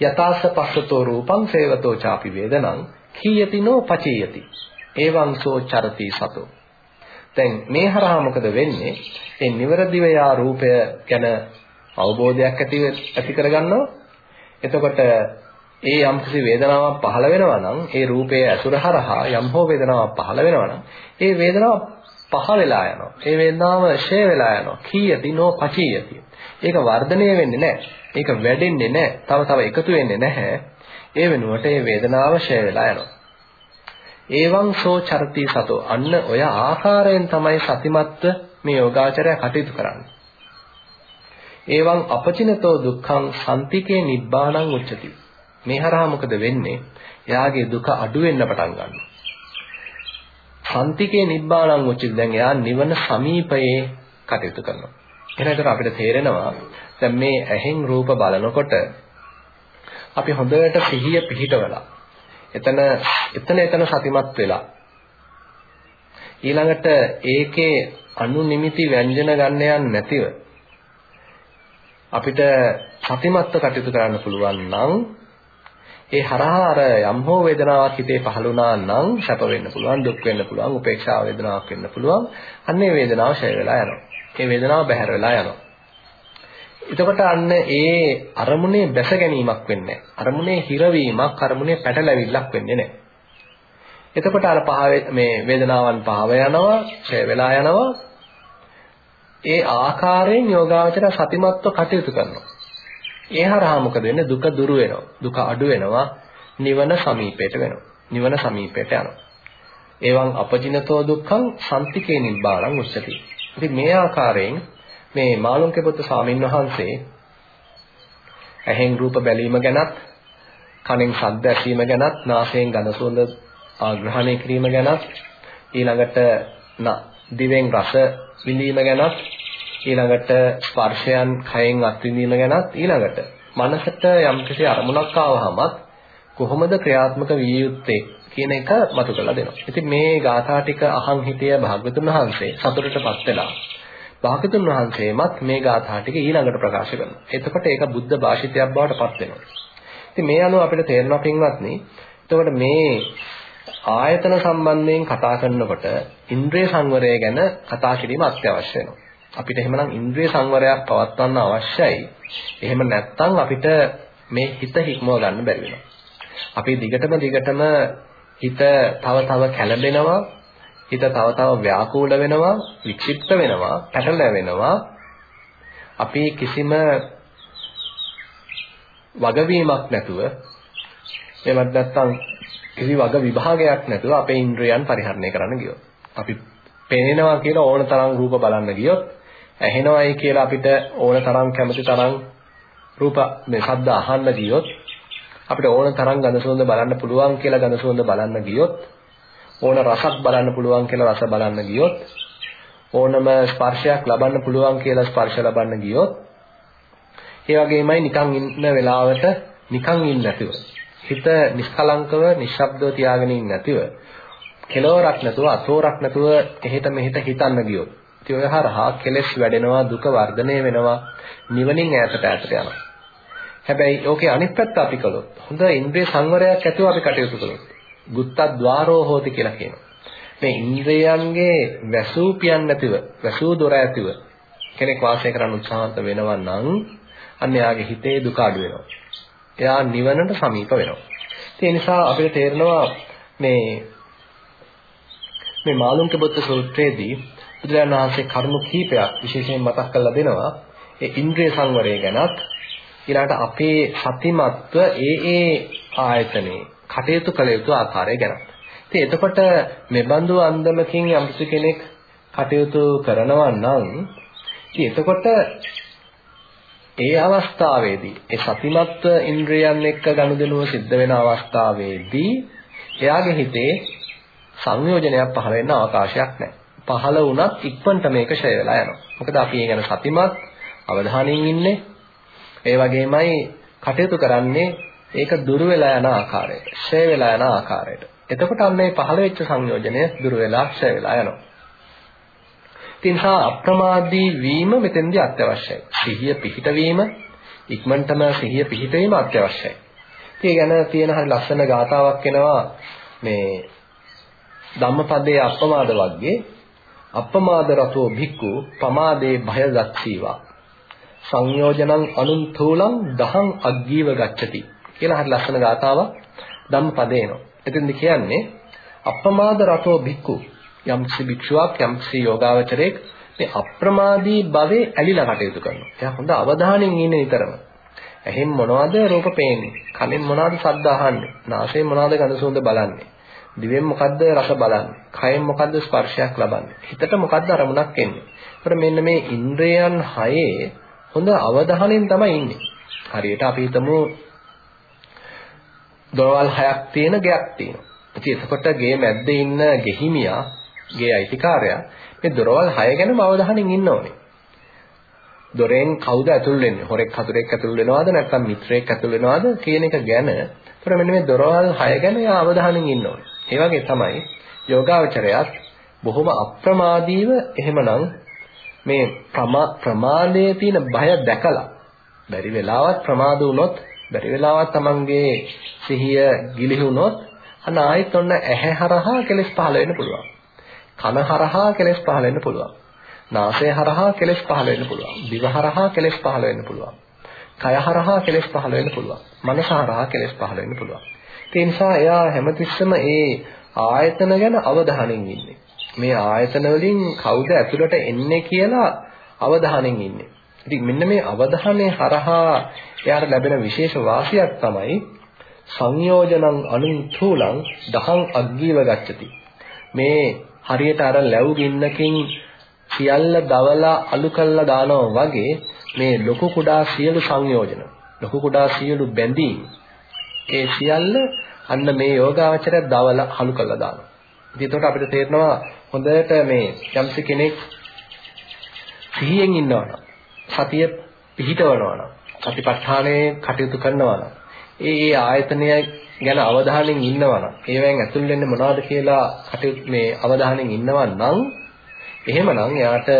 යතාස්ස පස්සතෝ රූපං සේවතෝ ചാපි වේදනං කීයතිනෝ පචීයති. එවං සෝ චරති සතෝ. දැන් මේ හරහා මොකද වෙන්නේ? ඒ නිවැරදිව යා රූපය ගැන අවබෝධයක් ඇති ඇති කරගන්නවා. එතකොට ඒ යම්කිසි වේදනාවක් පහළ වෙනවා නම් ඒ රූපයේ ඇසුර හරහා යම් හෝ වේදනාවක් පහළ වෙනවා නම් ඒ වේදනාව පහ වෙලා යනවා. ඒ වේදනාව ෂේ වෙලා යනවා. කීයති නෝ පචීයති. ඒක වර්ධනය වෙන්නේ නැහැ. ඒක වැඩෙන්නේ නැහැ. තව තව එකතු වෙන්නේ නැහැ. ඒ වෙනුවට ඒ වේදනාව ෂේ වෙලා යනවා. ඒවං සෝ චරති සතෝ අන්න ඔය ආකාරයෙන් තමයි සතිමත්ව මේ යෝගාචරය කටයුතු කරන්නේ. ඒවං අපචිනතෝ දුක්ඛං සම්තිකේ නිබ්බාණං උච්චති. මේ හරහා මොකද වෙන්නේ? එයාගේ දුක අඩු වෙන්න පටන් ගන්නවා. සම්තිකේ නිබ්බාණං උච්චති. දැන් එයා නිවන සමීපයේ කටයුතු කරනවා. එහෙනම් අපිට තේරෙනවා දැන් මේ ඇහෙන් රූප බලනකොට අපි හොඳට සිහිය පිහිටවලා එතන එතන එතන සතිමත් වෙලා ඊළඟට ඒකේ අනු නිමිති ව්‍යංජන ගන්න යන්නේ නැතිව අපිට සතිමත්ව කටයුතු කරන්න පුළුවන් නම් ඒ හරහා අර යම් හෝ වේදනාවක් හිතේ පහළ වුණා නම් සැප වෙන්න පුළුවන් දුක් වෙන්න පුළුවන් උපේක්ෂා වේදනාවක් වෙන්න පුළුවන් අන්න ඒ වේදනාව ෂය වෙලා යනවා. ඒ වේදනාව බැහැර වෙලා යනවා. එතකොට අන්න ඒ අරමුණේ බැස ගැනීමක් වෙන්නේ අරමුණේ හිරවීමක් අරමුණේ පැටලැවිල්ලක් වෙන්නේ නැහැ. එතකොට අර පහ මේ වේදනාවන් පහව යනවා ඡය වෙලා යනවා. ඒ ආකාරයෙන් යෝගාවචර සතිමත්ව කටයුතු කරනවා. ඒ හරහා මොකද වෙන්නේ? දුක දුරු වෙනවා. දුක අඩු වෙනවා. නිවන සමීපයට වෙනවා. නිවන සමීපයට යනවා. එවං අපජිනතෝ දුක්ඛං සම්තිකේ නිබ්බාණං උච්චති. ඉතින් මේ ආකාරයෙන් මේ මාළුන්ගේ පුත් ස්වාමින් වහන්සේ ඇහෙන් රූප බැලීම ගැනත් කනෙන් ශබ්ද ඇසීම ගැනත් නාසයෙන් ගඳ සුවඳ ආග්‍රහණය කිරීම ගැනත් ඊළඟට දිවෙන් රස විඳීම ගැනත් ඊළඟට ස්පර්ශයන් කයෙන් අත්විඳීම ගැනත් ඊළඟට මනසට යම්කිසි අරමුණක් ආවහමත් කොහොමද ක්‍රියාත්මක විය යුත්තේ කියන එක මතු කරලා දෙනවා. ඉතින් මේ ගාථා ටික අහන් හිටිය භාග්‍යතුන් වහන්සේ සතුටටපත් වෙලා භාග්‍යතුන් වහන්සේමත් මේ ගාථා ටික ඊළඟට ප්‍රකාශ කරනවා. එතකොට ඒක බුද්ධ භාෂිතයක් බවට පත් වෙනවා. ඉතින් මේ අනුව අපිට තේරෙනවා පින්වත්නි. එතකොට මේ ආයතන සම්බන්ධයෙන් කතා කරනකොට ඉන්ද්‍රිය සංවරය ගැන කතා කිරීම අත්‍යවශ්‍ය වෙනවා. අපිට එහෙමනම් ඉන්ද්‍රිය සංවරයක් පවත්වන්න අවශ්‍යයි. එහෙම නැත්නම් අපිට මේ හිත හික්මව ගන්න බැරි වෙනවා. අපි දිගටම දිගටම හිත තව තව කැළඹෙනවා. හිත තව තව ව්‍යාකූල වෙනවා, වික්ෂිප්ත වෙනවා, පැටලෙනවා. අපි කිසිම වගවීමක් නැතුව එවත් නැත්නම් කිසි වග විභාගයක් නැතුව අපේ ඉන්ද්‍රයන් පරිහරණය කරන්න ගියොත් අපි පේනවා කියලා ඕන තරම් රූප බලන්න ගියොත් ඇහෙනවයි කියලා අපිට ඕන තරම් කැමති තරම් රූප මේ ශබ්ද අහන්න ගියොත් අපිට ඕන තරම් ගඳ සුවඳ බලන්න පුළුවන් කියලා ගඳ සුවඳ බලන්න ගියොත් ඕන රසක් බලන්න පුළුවන් කියලා රස බලන්න ගියොත් ඕනම ස්පර්ශයක් ලබන්න පුළුවන් කියලා ස්පර්ශ ලබන්න ගියොත් ඒ වගේමයි නිකන් ඉන්න වෙලාවට නිකන් ඉන්න නැතිව හිත නිෂ්කලංකව නිශ්ශබ්දව තියාගෙන ඉන්න නැතිව කෙලවරක් නැතුව අතෝරක් නැතුව එහෙට මෙහෙට හිතන්න ගියොත් ඉතින් ඔය හරහා කෙලෙස් වැඩෙනවා දුක වර්ධනය වෙනවා නිවනින් ඈතට ඈතට යනවා. හැබැයි ඕකේ අනිත් පැත්ත අපි කළොත් හොඳ ඉන්ද්‍රිය සංවරයක් ඇතුව අපි කටයුතු කළොත් ගුත්තද්්වාරෝ හෝති කියලා කියනවා. මේ ඉන්ද්‍රයන්ගේ වැසූ පියන් නැතිව වැසූ දොර ඇතිව කෙනෙක් වාසය කරන්න උත්සාහන්ත වෙනවා නම් අන්න එයාගේ හිතේ දුක අඩු වෙනවා. එයා නිවනට සමීප වෙනවා. ඒ නිසා අපිට තේරෙනවා මේ මේ මාළුන්ක බුද්ධ සූත්‍රයේදී බුදුරජාණන් වහන්සේ කරුණු කීපයක් විශේෂයෙන් මතක් කරලා දෙනවා. ඒ ඉන්ද්‍රිය සංවරය ගැනත් ඊළඟට අපේ සතිමත්ව ඒ ඒ ආයතනේ කටයුතු කළ යුතු ආකාරය ගැන. ඉතින් එතකොට මෙබඳු අන්දමකින් යම්කිසි කෙනෙක් කටයුතු කරනවා නම් ඉතින් එතකොට ඒ අවස්ථාවේදී ඒ සතිමත්ව ඉන්ද්‍රියන් එක්ක ගනුදෙනුව සිද්ධ වෙන අවස්ථාවේදී එයාගේ හිතේ සංයෝජනයක් පහළ වෙන්න අවකාශයක් නැහැ. පහළ වුණත් ඉක්මනට මේක ෂය වෙලා යනවා. මොකද අපි ඒ ගැන සතිමත් අවධානයෙන් ඉන්නේ. ඒ වගේමයි කටයුතු කරන්නේ ඒක දුර වෙලා යන ආකාරයට, ෂය වෙලා යන ආකාරයට. එතකොට අන්න මේ පහළ වෙච්ච සංයෝජනය දුර වෙලා ෂය වෙලා යනවා. ඒ නිසා අප්‍රමාදී වීම මෙතෙන්දී අත්‍යවශ්‍යයි. සිහිය පිහිටවීම ඉක්මනටම සිහිය පිහිටවීම අත්‍යවශ්‍යයි. ඒ ගැන තියෙන හරි ලස්සන ගාතාවක් එනවා මේ ධම්මපදයේ අප්‍රමාද වර්ගයේ අප්‍රමාද රතෝ භික්ඛු පමාදේ භය ගච්ඡීවා සංයෝජනං අනුන්තෝලං දහං අග්ගීව ගච්ඡති කියලා හරි ලස්සන ගාතාවක් ධම්මපදේ එනවා. එතෙන්ද කියන්නේ අප්‍රමාද රතෝ භික්ඛු යම්කිසි භික්ෂුවක් යම්කිසි යෝගාවචරයෙක් මේ අප්‍රමාදී භවේ ඇලිලා කටයුතු කරනවා. එයා හොඳ අවධානයෙන් ඉන්නේ නිතරම. ඇහෙන් මොනවද රූප පේන්නේ? කනෙන් මොනවද ශබ්ද අහන්නේ? නාසයෙන් මොනවද ගඳ සුවඳ බලන්නේ? දිවෙන් මොකද්ද රස බලන්නේ? කයෙන් මොකද්ද ස්පර්ශයක් ලබන්නේ? හිතට මොකද්ද අරමුණක් එන්නේ? ඒතර මෙන්න මේ ඉන්ද්‍රයන් හයේ හොඳ අවධානයෙන් තමයි ඉන්නේ. හරියට අපි හිතමු දොරවල් හයක් තියෙන ගෙයක් තියෙනවා. ඉතින් එතකොට ගේ මැද්දේ ඉන්න ගෙහිමියා, ගේ අයිතිකාරයා මේ දොරවල් හය ගැනම අවධානයෙන් ඉන්න ඕනේ. දොරෙන් කවුද ඇතුල් වෙන්නේ? හොරෙක් හතුරෙක් ඇතුල් වෙනවද නැත්නම් මිත්‍රයෙක් ඇතුල් වෙනවද කියන එක ගැන ඒතර මෙන්න මේ දොරවල් හය ගැන යා අවධානයෙන් ඉන්න ඕනේ. ඒ වගේ තමයි යෝගාවචරයත් බොහොම අප්‍රමාදීව එහෙමනම් මේ ප්‍රමාදයේ තියෙන බය දැකලා බැරි වෙලාවත් ප්‍රමාද වුණොත් බැරි වෙලාවත් තමන්ගේ සිහිය ගිලිහුණොත් අන්න ආයෙත් ඔන්න ඇහැ හරහා කෙලෙස් පහළ වෙන්න පුළුවන්. කන හරහා කෙලෙස් පහළ වෙන්න පුළුවන්. නාසය හරහා කෙලෙස් පහළ වෙන්න පුළුවන්. දිව හරහා කෙලෙස් පහළ වෙන්න පුළුවන්. කය හරහා කෙලෙස් පහළ වෙන්න පුළුවන්. මනස හරහා කෙලෙස් පහළ වෙන්න පුළුවන්. ඒ නිසා එයා හැමතිස්සෙම ඒ ආයතන ගැන අවධානයෙන් ඉන්නේ. මේ ආයතන වලින් කවුද ඇතුළට එන්නේ කියලා අවධානයෙන් ඉන්නේ. ඉතින් මෙන්න මේ අවධානය හරහා එයාට ලැබෙන විශේෂ වාසියක් තමයි සංයෝජනං අනුන්තුලං දහං අග්ගීව ගච්ඡති. මේ හරියට අර ලැබු ගින්නකින් සියල්ල දවලා අලු කළා දානවා වගේ මේ ලොකු කුඩා සියලු සංයෝජන ලොකු කුඩා සියලු බැඳීම් ඒ සියල්ල අන්න මේ යෝගාවචරය දවලා අලු කළා දානවා. ඉතින් එතකොට අපිට තේරෙනවා හොඳට මේ යම්සි කෙනෙක් සිහියෙන් ඉන්නවනම් සතිය පිහිටවනවා නම් සතිපට්ඨානයේ කටයුතු කරනවා නම් ඒ ඒ ආයතනය ගැන අවධානයෙන් ඉන්නවා නම් ඒවෙන් ඇතුල් වෙන්නේ මොනවද කියලා කටයුතු මේ අවධානයෙන් ඉන්නවා නම් එහෙමනම් එයාට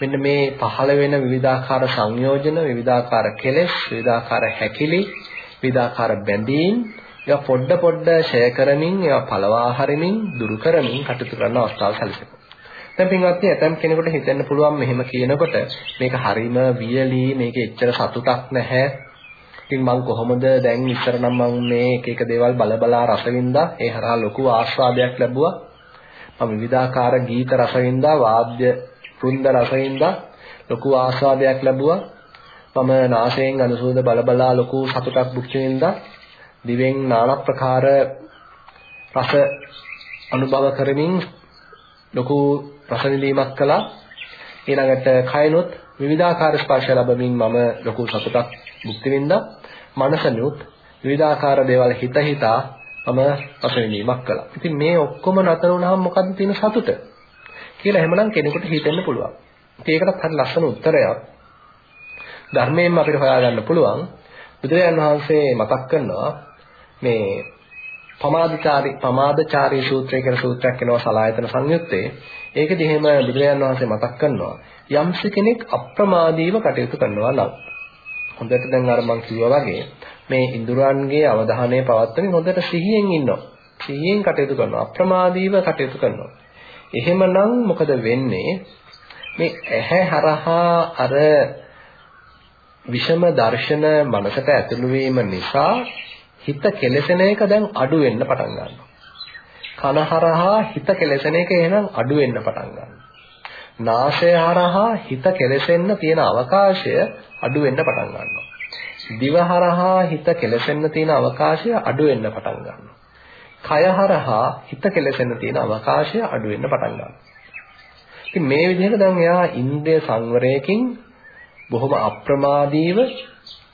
මෙන්න මේ පහළ වෙන විවිධාකාර සංයෝජන විවිධාකාර කෙලෙස් විවිධාකාර හැකිලි විවිධාකාර බැඳීම් ඒවා පොඩ පොඩ ෂෙයා කරමින් ඒවා පළවා හරිමින් දුරු කරමින් කටයුතු කරන අවස්ථාව සැලසෙනවා. දැන් පින්වත්නි ඇතම් කෙනෙකුට හිතෙන්න පුළුවන් මෙහෙම කියනකොට මේක හරීම වියලි මේක එච්චර සතුටක් නැහැ. ඉතින් මං කොහොමද දැන් ඉස්සර නම් මං මේ එක එක දේවල් බලබලා රස වින්දා ඒ හරහා ලොකු ආස්වාදයක් ලැබුවා. මම විවිධාකාර ගීත රස වින්දා වාද්‍ය වෘන්ද රස වින්දා ලොකු ආස්වාදයක් ලැබුවා. මම නාසයෙන් අනුසෝද බලබලා ලොකු සතුටක් භුක්ති වින්දා. දිවෙන් নানা ප්‍රකාර රස අනුභව කරමින් ලොකු රස විඳීමක් කළා. ඊළඟට කයනොත් විවිධාකාර ස්පර්ශ ලැබමින් මම ලොකු සතුටක් භුක්ති විඳා. මනසනොත් විවිධාකාර දේවල් හිත හිතා මම රස විඳීමක් කළා. ඉතින් මේ ඔක්කොම නතර වුණාම මොකද්ද තියෙන සතුට? කියලා එහෙමනම් කෙනෙකුට හිතෙන්න පුළුවන්. ඉතින් ඒකටත් හරි ලස්සන උත්තරයක්. ධර්මයෙන් අපිට හොයාගන්න පුළුවන්. බුදුරජාණන් වහන්සේ මතක් කරනවා මේ පමාදචාරී පමාදචාරී සූත්‍රය කියලා සූත්‍රයක් වෙනවා සලායතන සංයුත්තේ. ඒකෙදි එහෙම බුදුරජාණන් වහන්සේ මතක් කරනවා යම්ස කෙනෙක් අප්‍රමාදීව කටයුතු කරනවා නම් හොඳට දැන් අර මම කිව්වා වගේ මේ ඉන්ද්‍රයන්ගේ අවධානය පවත්වමින් හොඳට සිහියෙන් ඉන්නවා. සිහියෙන් කටයුතු කරනවා. අප්‍රමාදීව කටයුතු කරනවා. එහෙමනම් මොකද වෙන්නේ? මේ ඇහැ හරහා අර විෂම දර්ශන මනසට ඇතුළු වීම නිසා හිත කෙලසෙන එක දැන් අඩු වෙන්න පටන් ගන්නවා. කන හරහා හිත කෙලසෙන එක එහෙනම් අඩු වෙන්න පටන් ගන්නවා. නාසය හරහා හිත කෙලසෙන්න තියෙන අවකාශය අඩු වෙන්න පටන් ගන්නවා. දිව හරහා හිත කෙලසෙන්න තියෙන අවකාශය අඩු වෙන්න පටන් ගන්නවා. කය හරහා හිත කෙලසෙන්න තියෙන අවකාශය අඩු වෙන්න පටන් ගන්නවා. ඉතින් මේ විදිහට දැන් එයා ඉන්ද්‍රිය සංවරයකින් බොහොම අප්‍රමාදීව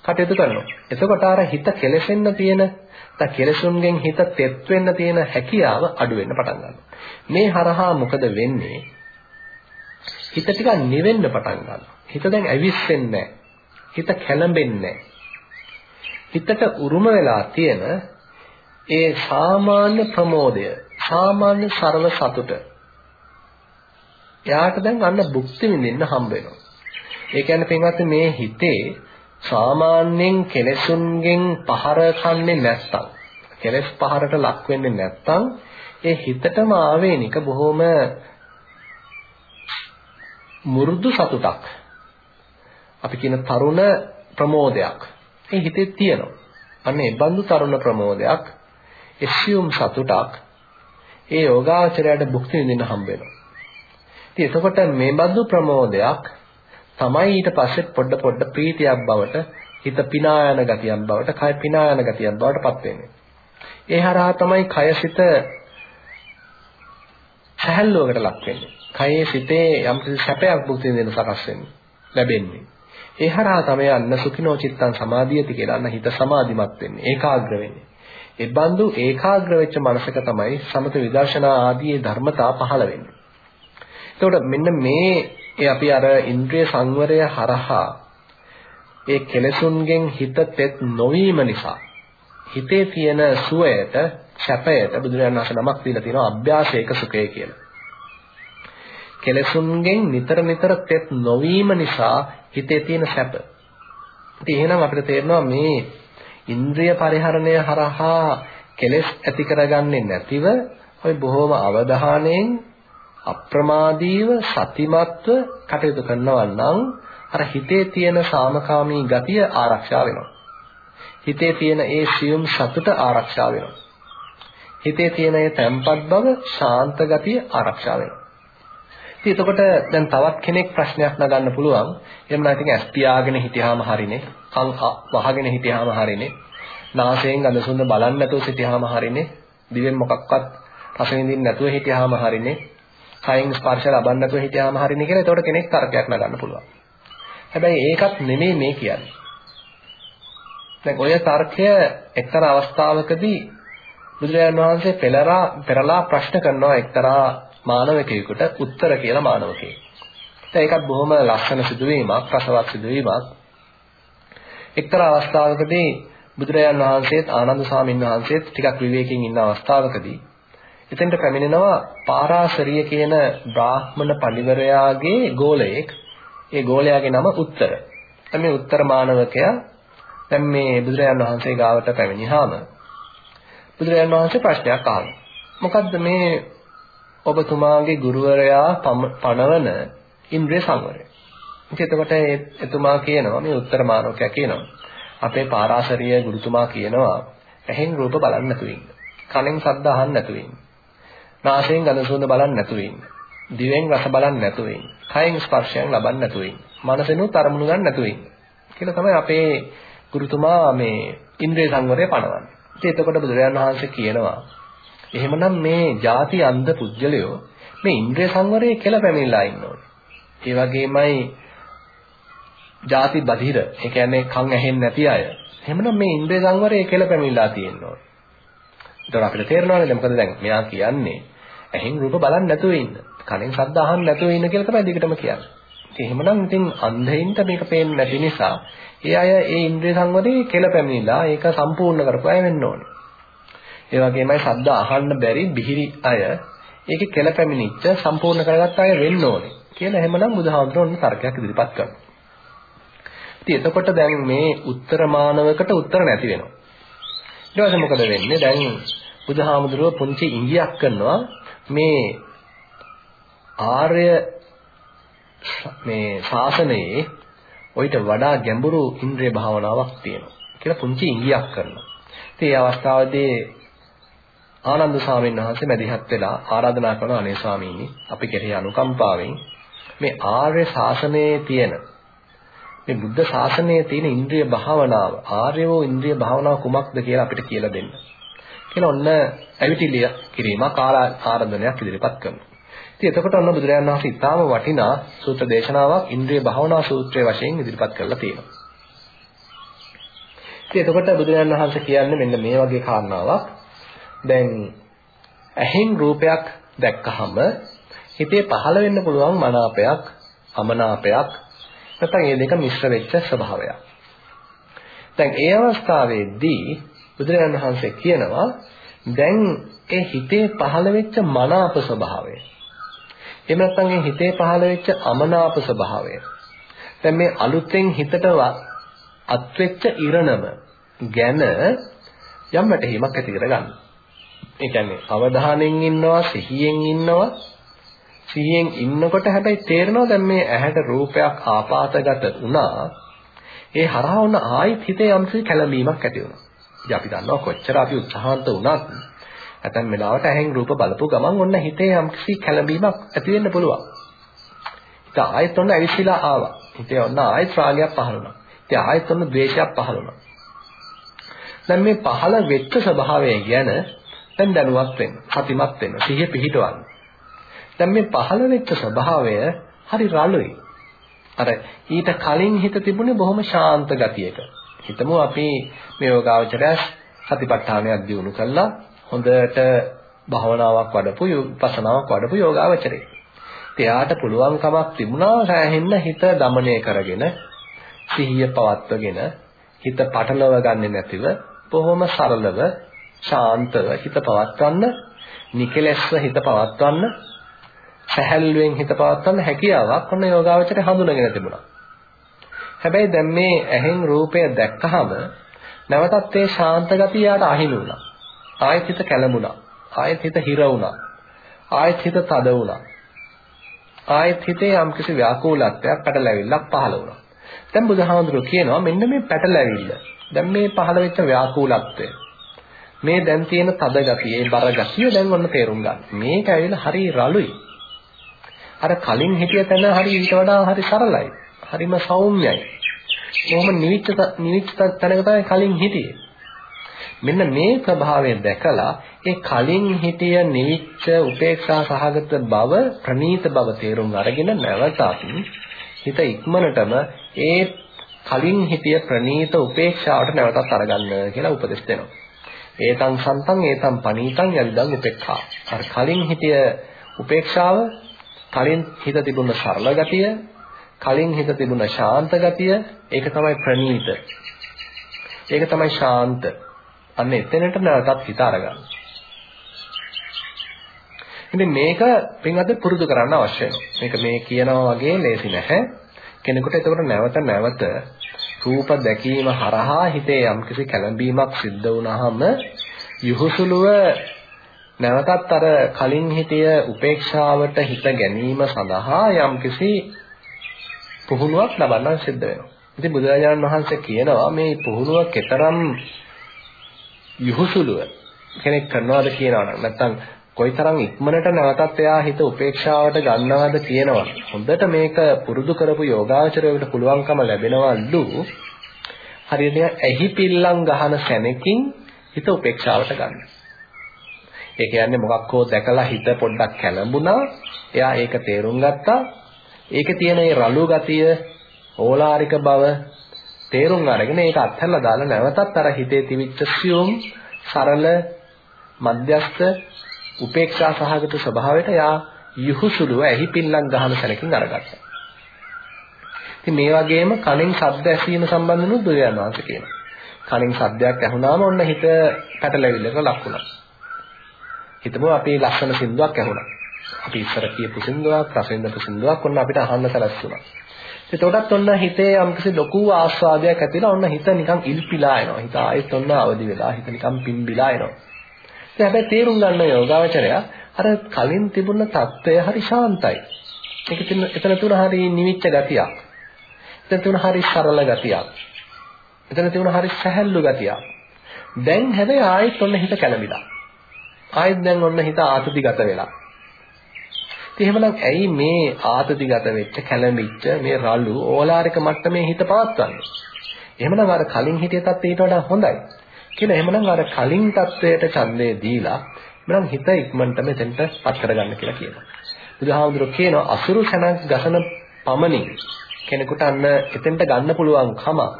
කටයුතු කරනවා. එතකොට අර හිත කෙලසෙන්න තියෙන නැත්නම් කෙලසුන්ගෙන් හිත තෙත් වෙන්න තියෙන හැකියාව අඩු වෙන්න පටන් ගන්නවා. මේ හරහා මොකද වෙන්නේ? හිත ටිකක් නිවෙන්න පටන් ගන්නවා. හිත දැන් ඇවිස්සෙන්නේ හිත කැළඹෙන්නේ හිතට උරුම වෙලා තියෙන ඒ සාමාන්‍ය ප්‍රමෝදය, සාමාන්‍ය සරල සතුට. එයාට දැන් අන්න භුක්ති විඳින්න හම්බ වෙනවා. ඒ කියන්නේ පින්වත් මේ හිතේ සාමාන්‍යයෙන් කෙලෙසුන්ගෙන් පහර කන්නේ නැත්තම් කෙලෙස් පහරට ලක් වෙන්නේ නැත්තම් ඒ හිතටම ආවේනික බොහොම මුරුදු සතුටක් අපි කියන තරුණ ප්‍රමෝදයක් ඒ හිතේ තියෙනවා. අන්න ඒ බඳු තරුණ ප්‍රමෝදයක් එසියුම් සතුටක් ඒ යෝගාචරයට භුක්ති විඳින්න හම්බ වෙනවා. ඉතින් එතකොට මේ බඳු ප්‍රමෝදයක් තමයි ඊට පස්සේ පොඩ පොඩ ප්‍රීතියක් බවට හිත පිනා යන ගතියක් බවට කය පිනා යන ගතියක් බවට පත් වෙන්නේ. ඒ හරහා තමයි කය සිත සැහැල්ලුවකට ලක් වෙන්නේ. කයේ සිතේ යම් කිසි සැපයක් භුක්ති විඳින සකස් වෙන්නේ ලැබෙන්නේ. ඒ හරහා තමයි අන්න සුඛිනෝ චිත්තං සමාධියති කියලා අන්න හිත සමාධිමත් වෙන්නේ ඒකාග්‍ර වෙන්නේ. ඒ බඳු ඒකාග්‍ර වෙච්ච මනසක තමයි සමත විදර්ශනා ආදී ධර්මතා පහළ වෙන්නේ. එතකොට මෙන්න මේ ඒ අපි අර ඉන්ද්‍රිය සංවරය හරහා ඒ කෙලෙසුන්ගෙන් හිත තෙත් නොවීම නිසා හිතේ තියෙන සුවයට සැපයට බුදුරජාණන් වහන්සේ නමක් දීලා තියෙනවා අභ්‍යාසයක සුඛය කියලා. කෙලෙසුන්ගෙන් නිතර නිතර තෙත් නොවීම නිසා හිතේ තියෙන සැප. ඉතින් එහෙනම් අපිට තේරෙනවා මේ ඉන්ද්‍රිය පරිහරණය හරහා කෙලෙස් ඇති කරගන්නේ නැතිව අපි බොහෝම අවධානයෙන් අප්‍රමාදීව සතිමත්ව කටයුතු කරනවා නම් අර හිතේ තියෙන සාමකාමී ගතිය ආරක්ෂා වෙනවා. හිතේ තියෙන ඒ සියුම් සතුට ආරක්ෂා වෙනවා. හිතේ තියෙන ඒ තැම්පත් බව ශාන්ත ගතිය ආරක්ෂා වෙනවා. ඉතින් එතකොට දැන් තවත් කෙනෙක් ප්‍රශ්නයක් නගන්න පුළුවන්. එහෙම නැත්නම් ඇස් පියාගෙන හිටියාම හරිනේ. කන් වහගෙන හිටියාම හරිනේ. නාසයෙන් ගඳ සුවඳ බලන්නේ නැතුව සිටියාම හරිනේ. දිවෙන් මොකක්වත් රස විඳින්න නැතුව හිටියාම හරිනේ. කයින් ස්පර්ශ ලබන්න නැතුව හිටියාම හරිනේ කියලා එතකොට කෙනෙක් තර්කයක් නගන්න පුළුවන්. හැබැයි ඒකත් නෙමෙයි මේ කියන්නේ. දැන් ඔය තර්කය එක්තරා අවස්ථාවකදී බුදුරජාණන් වහන්සේ පෙරලා පෙරලා ප්‍රශ්න කරනවා එක්තරා මානවකයෙකුට උත්තර කියලා මානවකයෙක්. දැන් ඒකත් බොහොම ලස්සන සිදුවීමක්, රසවත් සිදුවීමක්. එක්තරා අවස්ථාවකදී බුදුරජාණන් වහන්සේත් ආනන්ද සාමින් වහන්සේත් ටිකක් විවේකයෙන් ඉන්න අවස්ථාවකදී එතෙන්ට පැමිණෙනවා පාරාසරිය කියන බ්‍රාහ්මණ පඬිවරයාගේ ගෝලයෙක්. ඒ ගෝලයාගේ නම උත්තර. දැන් මේ උත්තර මානවකයා දැන් මේ බුදුරජාණන් වහන්සේ ගාවට පැමිණියාම බුදුරජාණන් වහන්සේ ප්‍රශ්නයක් අහනවා. මොකද්ද මේ ඔබතුමාගේ ගුරුවරයා පනවන ඉන්ද්‍රිය සංවරය? ඉතින් එතකොට එතුමා කියනවා මේ උත්තර මානවකයා කියනවා අපේ පාරාසරිය ගුරුතුමා කියනවා ඇහෙන් රූප බලන්න නැතුව ඉන්න. කනෙන් ශබ්ද අහන්න නැතුව ඉන්න. නාසයෙන් ගඳ සුවඳ බලන්න නැතුව ඉන්න. දිවෙන් රස බලන්න නැතුව ඉන්න. කයෙන් ස්පර්ශයන් ලබන්න නැතුව ඉන්න. මනසෙනුත් අරමුණු ගන්න නැතුව ඉන්න. කියලා තමයි අපේ ගුරුතුමා මේ ඉන්ද්‍රිය සංවරය පනවන්නේ. ඉතින් එතකොට බුදුරජාණන් වහන්සේ කියනවා එහෙමනම් මේ ಜಾති අන්ධ පුජ්‍යලයෝ මේ ඉන්ද්‍රිය සංවරයේ කියලා පැමිණලා ඉන්න ඕනේ. ඒ වගේමයි ಜಾති බධිර, ඒ කියන්නේ කන් ඇහෙන්නේ නැති අය. එහෙමනම් මේ ඉන්ද්‍රිය සංවරයේ කියලා පැමිණලා තියෙන්න ඕනේ. ඒතර අපිට තේරෙනවානේ මොකද දැන් මෙයා කියන්නේ ඇහෙන් රූප බලන්නේ නැතුව ඉන්න. කනෙන් ශබ්ද අහන්න නැතුව ඉන්න කියලා තමයි දිගටම කියන්නේ. ඉතින් එහෙමනම් ඉතින් අන්ධයින්ට මේක පේන්නේ නැති නිසා ඒ අය ඒ ඉන්ද්‍රිය සංවරයේ කෙල පැමිණිලා ඒක සම්පූර්ණ කරපු අය වෙන්න ඕනේ. ඒ වගේමයි ශබ්ද අහන්න බැරි බිහිරි අය ඒකේ කෙල පැමිණිච්ච සම්පූර්ණ කරගත්ත අය වෙන්න ඕනේ. කියලා එහෙමනම් බුදුහාමුදුරන් තර්කයක් ඉදිරිපත් කරනවා. ඉතින් එතකොට දැන් මේ උත්තර මානවකට උත්තර නැති වෙනවා. ඊට පස්සේ මොකද වෙන්නේ? දැන් බුදුහාමුදුරුව පුංචි ඉඟියක් කරනවා මේ ආර්ය මේ ශාසනයේ ඔయిత වඩා ගැඹුරු ඉන්ද්‍රිය භාවනාවක් තියෙනවා කියලා පුංචි ඉඟියක් කරනවා. ඉතින් මේ අවස්ථාවේදී ආනන්ද ස්වාමීන් වහන්සේ මැදිහත් වෙලා ආරාධනා කරන අනේ ස්වාමීනි අපි කෙරෙහි අනුකම්පාවෙන් මේ ආර්ය ශාසනයේ තියෙන මේ බුද්ධ ශාසනයේ තියෙන ඉන්ද්‍රිය භාවනාව ආර්යවෝ ඉන්ද්‍රිය භාවනාව කුමක්ද කියලා අපිට කියලා දෙන්න. කියලා ඔන්න ඇවිටිලිය කිරීමක් ආරාධනයක් ඉදිරිපත් කරනවා. ඉතින් එතකොට ඔන්න බුදුරජාණන් වහන්සේ ඊටාම වටිනා සූත්‍ර දේශනාවක් ඉන්ද්‍රිය භාවනා සූත්‍රයේ වශයෙන් ඉදිරිපත් කරලා තියෙනවා. ඉතින් එතකොට බුදුරජාණන් වහන්සේ කියන්නේ මෙන්න මේ වගේ කාරණාවක්. දැන් ඇහෙන් රූපයක් දැක්කහම හිතේ පහළ වෙන්න පුළුවන් මනාපයක්, අමනාපයක්, නැත්නම් මේ දෙක මිශ්‍ර වෙච්ච ස්වභාවයක්. දැන් ඒ අවස්ථාවේදී බුදුරජාණන් වහන්සේ කියනවා දැන් ඒ හිතේ පහළ වෙච්ච මනාප ස්වභාවය. එහෙම නැත්නම් ඒ හිතේ පහළ වෙච්ච අමනාප ස්වභාවය. දැන් මේ අලුතෙන් හිතට අත්වෙච්ච ඉරණම ගැන යම් වැටහීමක් ඇති කරගන්න. ඒ කියන්නේ අවධානයෙන් ඉන්නවා සිහියෙන් ඉන්නවා සිහියෙන් ඉන්නකොට හැබැයි තේරෙනවා දැන් මේ ඇහැට රූපයක් ආපాతගත වුණා ඒ හරහා වුණ ආයිත් හිතේ යම්කිසි කැළඹීමක් ඇති වෙනවා. ඉතින් අපි දන්නවා කොච්චර අපි උත්සාහන්ත වුණත් ඇතැම් වෙලාවට ඇහෙන් රූප බලපු ගමන් ඔන්න හිතේ යම්කිසි කැළඹීමක් ඇති වෙන්න පුළුවන්. ඉතින් ආයෙත් ඔන්න ඇවිස්සලා ආවා. හිතේ ඔන්න ආයෙත් රාගයක් පහළ වුණා. ඉතින් ආයෙත් ඔන්න ද්වේෂයක් පහළ වුණා. දැන් මේ පහළ වෙච්ච ස්වභාවය ගැන දැන් දැනුවත් වෙන්න, සතිමත් වෙන්න, සිහිය පිහිටවන්න. දැන් මේ පහළ වෙච්ච ස්වභාවය හරි රළුයි. අර ඊට කලින් හිත තිබුණේ බොහොම ශාන්ත ගතියක. හිතමු අපි මේ යෝගාවචරය සතිපට්ඨානයක් දියුණු කළා. හොඳට භාවනාවක් වඩපු, විපස්සනාවක් වඩපු යෝගාවචරයෙක්. එයාට පුළුවන් කමක් තිබුණා සෑහෙන්න හිත দমনය කරගෙන සිහිය පවත්වගෙන හිත පටලව ගන්නෙ නැතිව බොහොම සරලව ශාන්තව හිත පවත්වන්න නිකලස්ව හිත පවත්වන්න සැහැල්ලුවෙන් හිත පවත්වන්න හැකියාවක් ඔන්න යෝගාවචරය හඳුනගෙන තිබුණා. හැබැයි දැන් මේ ඇහෙන් රූපය දැක්කහම නැවතත් ඒ ශාන්ත ගතිය යාට අහිමි වුණා. ආයෙත් හිත කැළඹුණා. ආයෙත් හිත හිර වුණා. ආයෙත් හිත තද වුණා. ආයෙත් හිතේ යම්කිසි ව්‍යාකූලත්වයක් පැටලැවිල්ලක් පහළ වුණා. දැන් බුදුහාමුදුරුවෝ කියනවා මෙන්න මේ පැටලැවිල්ල. දැන් මේ පහළ වෙච්ච ව්‍යාකූලත්වය. මේ දැන් තියෙන තද ගතිය, ඒ බර ගතිය දැන් ඔන්න තේරුම් ගන්න. මේක ඇවිල්ලා හරි රළුයි. අර කලින් හිටිය තැන හරි ඊට වඩා හරි සරලයි. හරිම සෞම්‍යයි. කොහොම නිවිච්ච නිවිච්ච තැනක තමයි කලින් හිටියේ. මෙන්න මේ ස්වභාවය දැකලා ඒ කලින් හිටිය නිවිච්ච උපේක්ෂා සහගත බව ප්‍රනීත බව තේරුම් අරගෙන නැවත අපි හිත ඉක්මනටම ඒ කලින් හිටිය ප්‍රනීත උපේක්ෂාවට නැවතත් අරගන්න කියලා උපදෙස් දෙනවා. ඒතං සන්තං ඒතං පනීතං යදිදං උපේක්ඛා. අර කලින් හිටිය උපේක්ෂාව කලින් හිත තිබුණ සරල ගතිය, කලින් හිත තිබුණ ශාන්ත ගතිය, ඒක තමයි ප්‍රණීත. ඒක තමයි ශාන්ත. අන්න එතනට නැවතත් හිත අරගන්න. ඉතින් මේක පින්වත් පුරුදු කරන්න අවශ්‍යයි. මේක මේ කියනවා වගේ ලේසි නැහැ. කෙනෙකුට ඒකට නැවත නැවත රූප දැකීම හරහා හිතේ යම්කිසි කැළඹීමක් සිද්ධ වුණාම යහුසුලුව නැවතත් අර කලින් හිටිය උපේක්ෂාවට හිත ගැනීම සඳහා යම්කිසි පුහුණුවක් ලබන්න සිද්ධ වෙනවා. ඉතින් බුදුරජාණන් වහන්සේ කියනවා මේ පුහුණුව කතරම් යහුසුලුව කෙනෙක් කරනවාද කියනවා නම් නැත්නම් කොයිතරම් ඉක්මනට නැවතත් එයා හිත උපේක්ෂාවට ගන්නවද කියනවා. හොඳට මේක පුරුදු කරපු යෝගාචරයකට පුළුවන්කම ලැබෙනවලු. හරියට ඇහි පිල්ලම් ගහන සැනකින් හිත උපේක්ෂාවට ගන්න. ඒ කියන්නේ මොකක් හෝ දැකලා හිත පොඩ්ඩක් කැළඹුණා. එයා ඒක තේරුම් ගත්තා. ඒකේ තියෙන ඒ රළු ගතිය, ඕලාරික බව තේරුම් අරගෙන ඒක අත්හැරලා දාලා නැවතත් අර හිතේ තිබිච්ච සියුම්, සරල, මධ්‍යස්ථ, උපේක්ෂා සහගත ස්වභාවයට යා යහුසුලුව ඇහි පිල්ලම් ගහන සැනකින් අරගත්තා. ඉතින් මේ වගේම කණෙන් ශබ්ද ඇසීම සම්බන්ධනුත් බුදුරජාණන් වහන්සේ කියනවා. කණෙන් ශබ්දයක් ඇහුණාම ඔන්න හිත පැටලෙවිල්ලක ලක් වුණා. හිතමු අපි ලස්සන සින්දුවක් ඇහුණා. අපි ඉස්සර කියපු සින්දුවක්, රසෙන්දපු සින්දුවක් ඔන්න අපිට අහන්න සැලැස්සුණා. එතකොටත් ඔන්න හිතේ යම්කිසි ලොකු ආස්වාදයක් ඇතිලා ඔන්න හිත නිකන් ඉල්පිලා එනවා. හිත ආයෙත් ඔන්න අවදි වෙලා හිත නිකන් පිම්බිලා එනවා. ඉතින් හැබැයි තේරුම් ගන්න යෝගාවචරය අර කලින් තිබුණ தত্ত্বය හරි ශාන්තයි. ඒක එතන තුන හරි නිමිච්ච ගතියක්. එතන තුන හරි සරල ගතියක්. එතන තිබුණ හරි සැහැල්ලු ගතියක්. දැන් හැබැයි ආයෙත් ඔන්න හිත කැළඹිලා. ආයෙත් දැන් ඔන්න හිත ආතතිගත වෙලා. ඉතින් එහෙමනම් ඇයි මේ ආතතිගත වෙච්ච කැළඹිච්ච මේ රළු ඕලාරික මට්ටමේ හිත පවත්වන්නේ? එහෙමනම් අර කලින් හිතේ තත්ත්වයට ඊට වඩා හොඳයි. කියලා එහෙමනම් අර කලින් තත්ත්වයට ඡන්දේ දීලා එහෙනම් හිත ඉක්මනට මෙතෙන්ට පත් කරගන්න කියලා කියනවා. බුදුහාමුදුරුවෝ කියනවා අසුරු සැනක් ගසන පමණින් කෙනෙකුට අන්න එතෙන්ට ගන්න පුළුවන් කමක්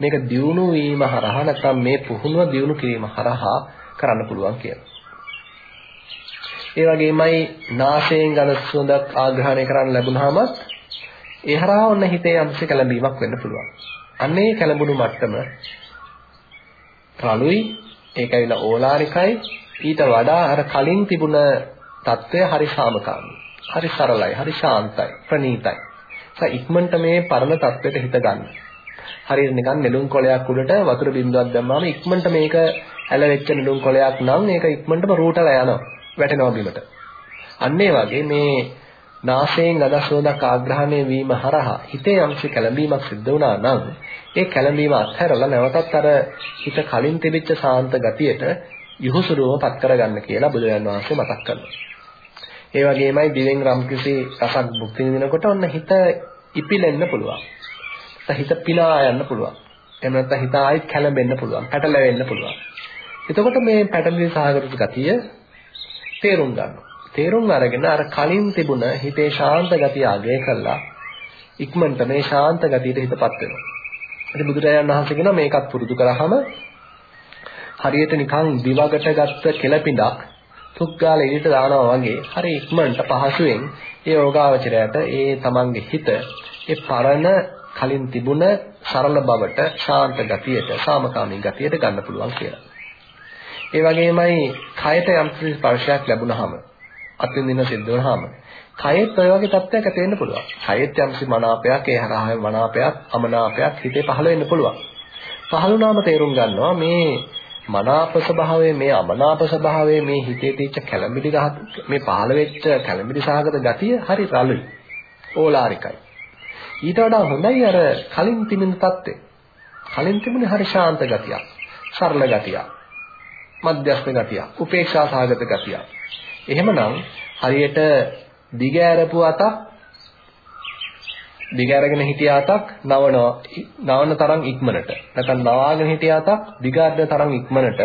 මේක දියුණු වීම හරහා නැත්නම් මේ පුහුණුව දියුණු කිරීම හරහා කරන්න පුළුවන් කියලා. ඒ වගේමයි නාසයෙන් ගඳ සුවඳක් ආග්‍රහණය කරන්න ලැබුණාම ඒ හරහා ඔන්න හිතේ යම්සි කැළඹීමක් වෙන්න පුළුවන්. අන්නේ කැළඹුණු මට්ටම රළුයි ඒකයිල ඕලාරිකයි ඊට වඩා අර කලින් තිබුණ తত্ত্বය හරි සාමකාමී. හරි සරලයි, හරි ශාන්තයි, ප්‍රණීතයි. ඒ ඉක්මනට මේ පරණ తত্ত্বයට හිත ගන්න. හරියට නිකන් නෙළුම් කොළයක් උඩට වතුර බින්දුවක් දැම්මාම ඉක්මනට මේක ඇලවෙච්ච නෙළුම් කොළයක් නම් ඒක ඉක්මනටම රූටලා යනවා. වැටෙනවා බිමට. අන්න වගේ මේ නාසයෙන් ගදසෝදක් ආග්‍රහණය වීම හරහා හිතේ යම්සි කැළඹීමක් සිද්ධ වුණා නම් ඒ කැළඹීම අත්හැරලා නැවතත් අර හිත කලින් තිබිච්ච සාන්ත ගතියට යහුසුරුවම පත් කරගන්න කියලා බුදුරජාණන් වහන්සේ මතක් කරනවා. ඒ වගේමයි දිවෙන් රම් කිසි රසක් භුක්ති විඳිනකොට ඔන්න හිත ඉපිලෙන්න පුළුවන්. හිත පිනා යන්න පුළුවන්. එහෙම නැත්නම් හිත ආයෙත් කැළඹෙන්න පුළුවන්. පැටලෙන්න පුළුවන්. එතකොට මේ පැටලී සහගත ගතිය තේරුම් ගන්නවා. තේරුම් අරගෙන අර කලින් තිබුණ හිතේ ශාන්ත ගතිය අගය කළා ඉක්මනට මේ ශාන්ත ගතියට හිතපත් වෙනවා. ඉතින් බුදුරජාණන් වහන්සේ කියනවා මේකත් පුරුදු කරාම හරියට නිකන් දිවකට ගත්ත කෙලපිඩක් තුක්ගාල එළියට දානවා වගේ හරි ඉක්මනට පහසුවෙන් ඒ යෝගාවචරයට ඒ තමන්ගේ හිත ඒ පරණ කලින් තිබුණ සරල බවට ශාන්ත ගතියට සාමකාමී ගතියට ගන්න පුළුවන් කියලා. ඒ වගේමයි කයට යම් කිසි ස්පර්ශයක් ලැබුණාම අත්විඳින සිද්ධ වුණාම කයෙත් ඔය වගේ තත්ත්වයක් ඇති වෙන්න පුළුවන්. කයෙත් යම් කිසි මනාපයක් ඒ හරහා මනාපයක් අමනාපයක් හිතේ පහළ වෙන්න පුළුවන්. පහළ වුණාම තේරුම් ගන්නවා මේ මනාප ස්වභාවය මේ අමනාප ස්වභාවය මේ හිතේ තියෙච්ච කැළඹිලි මේ පහළ වෙච්ච කැළඹිලි සහගත ගතිය හරි රළුයි. ඕලාරිකයි. ඊට වඩා හොඳයි අර කලින් තිබෙන தත්ත්වය. කලින් තිබුණේ හරි ශාන්ත ගතියක්. සරල ගතියක්. මධ්‍යස්ථ ගතියක්. උපේක්ෂා සහගත ගතියක්. එහෙමනම් හරියට දිග ඇරපු අතක් දිග අරගෙන හිටිය අතක් නවනවා නවන තරම් ඉක්මනට නැත්නම් නවාගෙන හිටිය අතක් දිගාඩන තරම් ඉක්මනට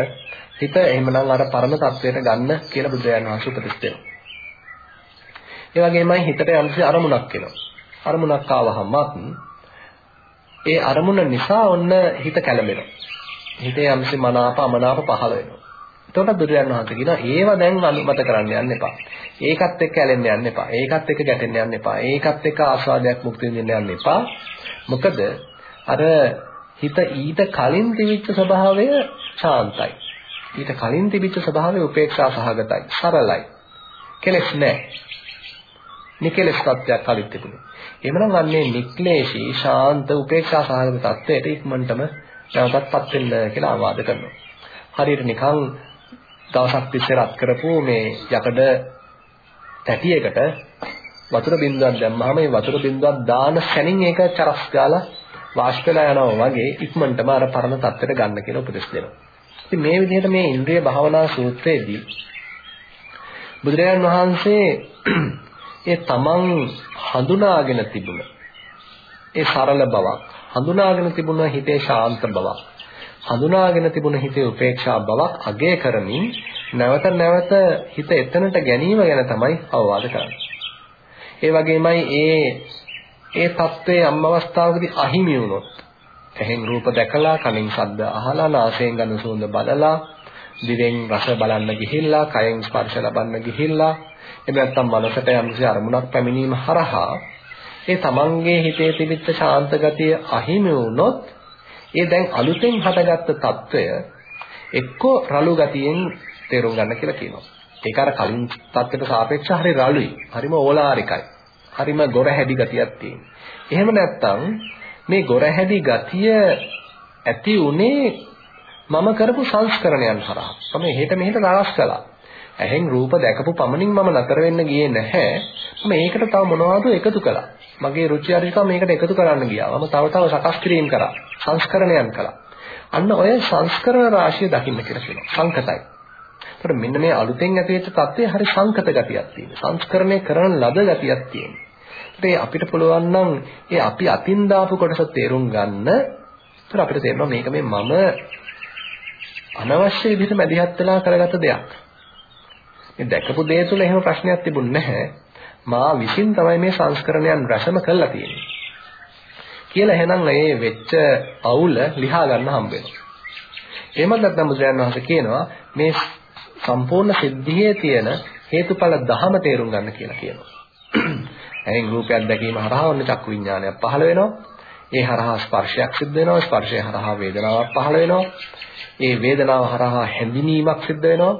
හිත එහෙමනම් අර පරම තත්වයට ගන්න කියලා බුදුරජාණන් වහන්සේ උපදෙස් දෙනවා. ඒ වගේමයි හිතට යම්කිසි අරමුණක් එනවා. අරමුණක් ආවහමත් ඒ අරමුණ නිසා ඔන්න හිත කැළඹෙනවා. හිතේ යම්කිසි මනාප අමනාප පහළ වෙනවා. එතකොට බුදුරජාණන් වහන්සේ කියනවා ඒව දැන් අනුමත කරන්න යන්න එපා. ඒකත් එක්ක ඇලෙන්න යන්න එපා. ඒකත් එක්ක ගැටෙන්න යන්න එපා. ඒකත් එක්ක ආස්වාදයක් මුක්ති විඳින්න යන්න එපා. මොකද අර හිත ඊට කලින් තිබිච්ච ස්වභාවය ශාන්තයි. ඊට කලින් තිබිච්ච ස්වභාවය උපේක්ෂා සහගතයි. සරලයි. කෙලෙස් නැහැ. නිකලස් තත්ත්වයක් කලින් තිබුණේ. එහෙමනම් අන්නේ නික්ලේශී ශාන්ත උපේක්ෂා සහගත තත්ත්වයට ඉක්මනටම නැවතත්පත් වෙන්න කියලා ආවාද කරනවා. හරියට නිකන් දවසක් තිස්සේ රත් කරපු මේ යකඩ තැටියකට වතුර බින්දුවක් දැම්මහම මේ වතුර බින්දුවක් දාන සැනින් ඒක චරස් ගාලා වාෂ්ප වෙලා යනවා වගේ ඉක්මනටම අර පරණ තත්ත්වයට ගන්න කියලා උපදෙස් දෙනවා. ඉතින් මේ විදිහට මේ ඉන්ද්‍රිය භාවනා සූත්‍රයේදී බුදුරජාණන් වහන්සේ ඒ තමන් හඳුනාගෙන තිබුණ ඒ සරල බවක් හඳුනාගෙන තිබුණ හිතේ ශාන්ත බවක් හඳුනාගෙන තිබුණ හිතේ උපේක්ෂා බවක් අගය කරමින් නැවත නැවත හිත එතනට ගැනීම ගැන තමයි අවවාද කරන්නේ. ඒ වගේමයි ඒ ඒ தත්ත්වයේ අම් අවස්ථාවකදී අහිමි වුණොත් එහෙන් රූප දැකලා කනින් ශබ්ද අහලා නාසයෙන් ගඳ සුවඳ බලලා දිවෙන් රස බලන්න ගිහිල්ලා කයෙන් ස්පර්ශ ලබන්න ගිහිල්ලා එහෙම නැත්නම් මනසට යම්කිසි අරමුණක් පැමිණීම හරහා ඒ තමන්ගේ හිතේ තිබිච්ච ශාන්ත ගතිය අහිමි වුණොත් ඒ දැන් අලුතෙන් හටගත්ත తত্ত্বය එක්කෝ රළු ගතියෙන් තේරුම් ගන්න කියලා කියනවා. ඒක අර කලින් தත්ත්වයට සාපේක්ෂව හරි රළුයි. හරිම ඕලාරිකයි. හරිම ගොරහැඩි ගතියක් තියෙනවා. එහෙම නැත්නම් මේ ගොරහැඩි ගතිය ඇති උනේ මම කරපු සංස්කරණයන් හරහා. තමයි හෙට මෙහෙට රාස් කළා. ඇහෙන් රූප දැකපු පමණින් මම නතර වෙන්න ගියේ නැහැ. මම ඒකට තව මොනවද එකතු කළා. මගේ රුචි අරුචිකම් මේකට එකතු කරන්න ගියා. මම තව තව සකස් කිරීම කරා. සංස්කරණයන් කළා. අන්න ඔය සංස්කරණ රාශිය දකින්න කියලා කියනවා. සංකතයි. ඒතකොට මෙන්න මේ අලුතෙන් ඇතිවෙච්ච தත්ත්වය හරි සංකත ගතියක් තියෙනවා. සංස්කරණය කරන ලද ගතියක් තියෙනවා. ඒත් අපිට පුළුවන් නම් ඒ අපි අතින් දාපු කොටස තේරුම් ගන්න ඒතර අපිට තේරෙනවා මේක මේ මම අනවශ්‍ය විදිහට මැදිහත් වෙලා කරගත්ත දෙයක්. මේ දැකපු දේ තුළ එහෙම ප්‍රශ්නයක් තිබුණ නැහැ. මා විසින් තමයි මේ සංස්කරණයන් රැසම කළා තියෙන්නේ. කියලා එහෙනම් මේ වෙච්ච අවුල ලියා ගන්න හම්බ වෙනවා. එහෙමත් නැත්නම් බුදුරජාණන් වහන්සේ කියනවා මේ සම්පූර්ණ සිද්ධියේ තියෙන හේතුඵල ධහම තේරුම් ගන්න කියලා කියනවා. එහෙන් රූපයක් දැකීම හරහා ඔන්න චක්කු විඥානයක් පහළ වෙනවා. ඒ හරහා ස්පර්ශයක් සිද්ධ වෙනවා. ස්පර්ශය හරහා වේදනාවක් පහළ වෙනවා. ඒ වේදනාව හරහා හැඳිනීමක් සිද්ධ වෙනවා.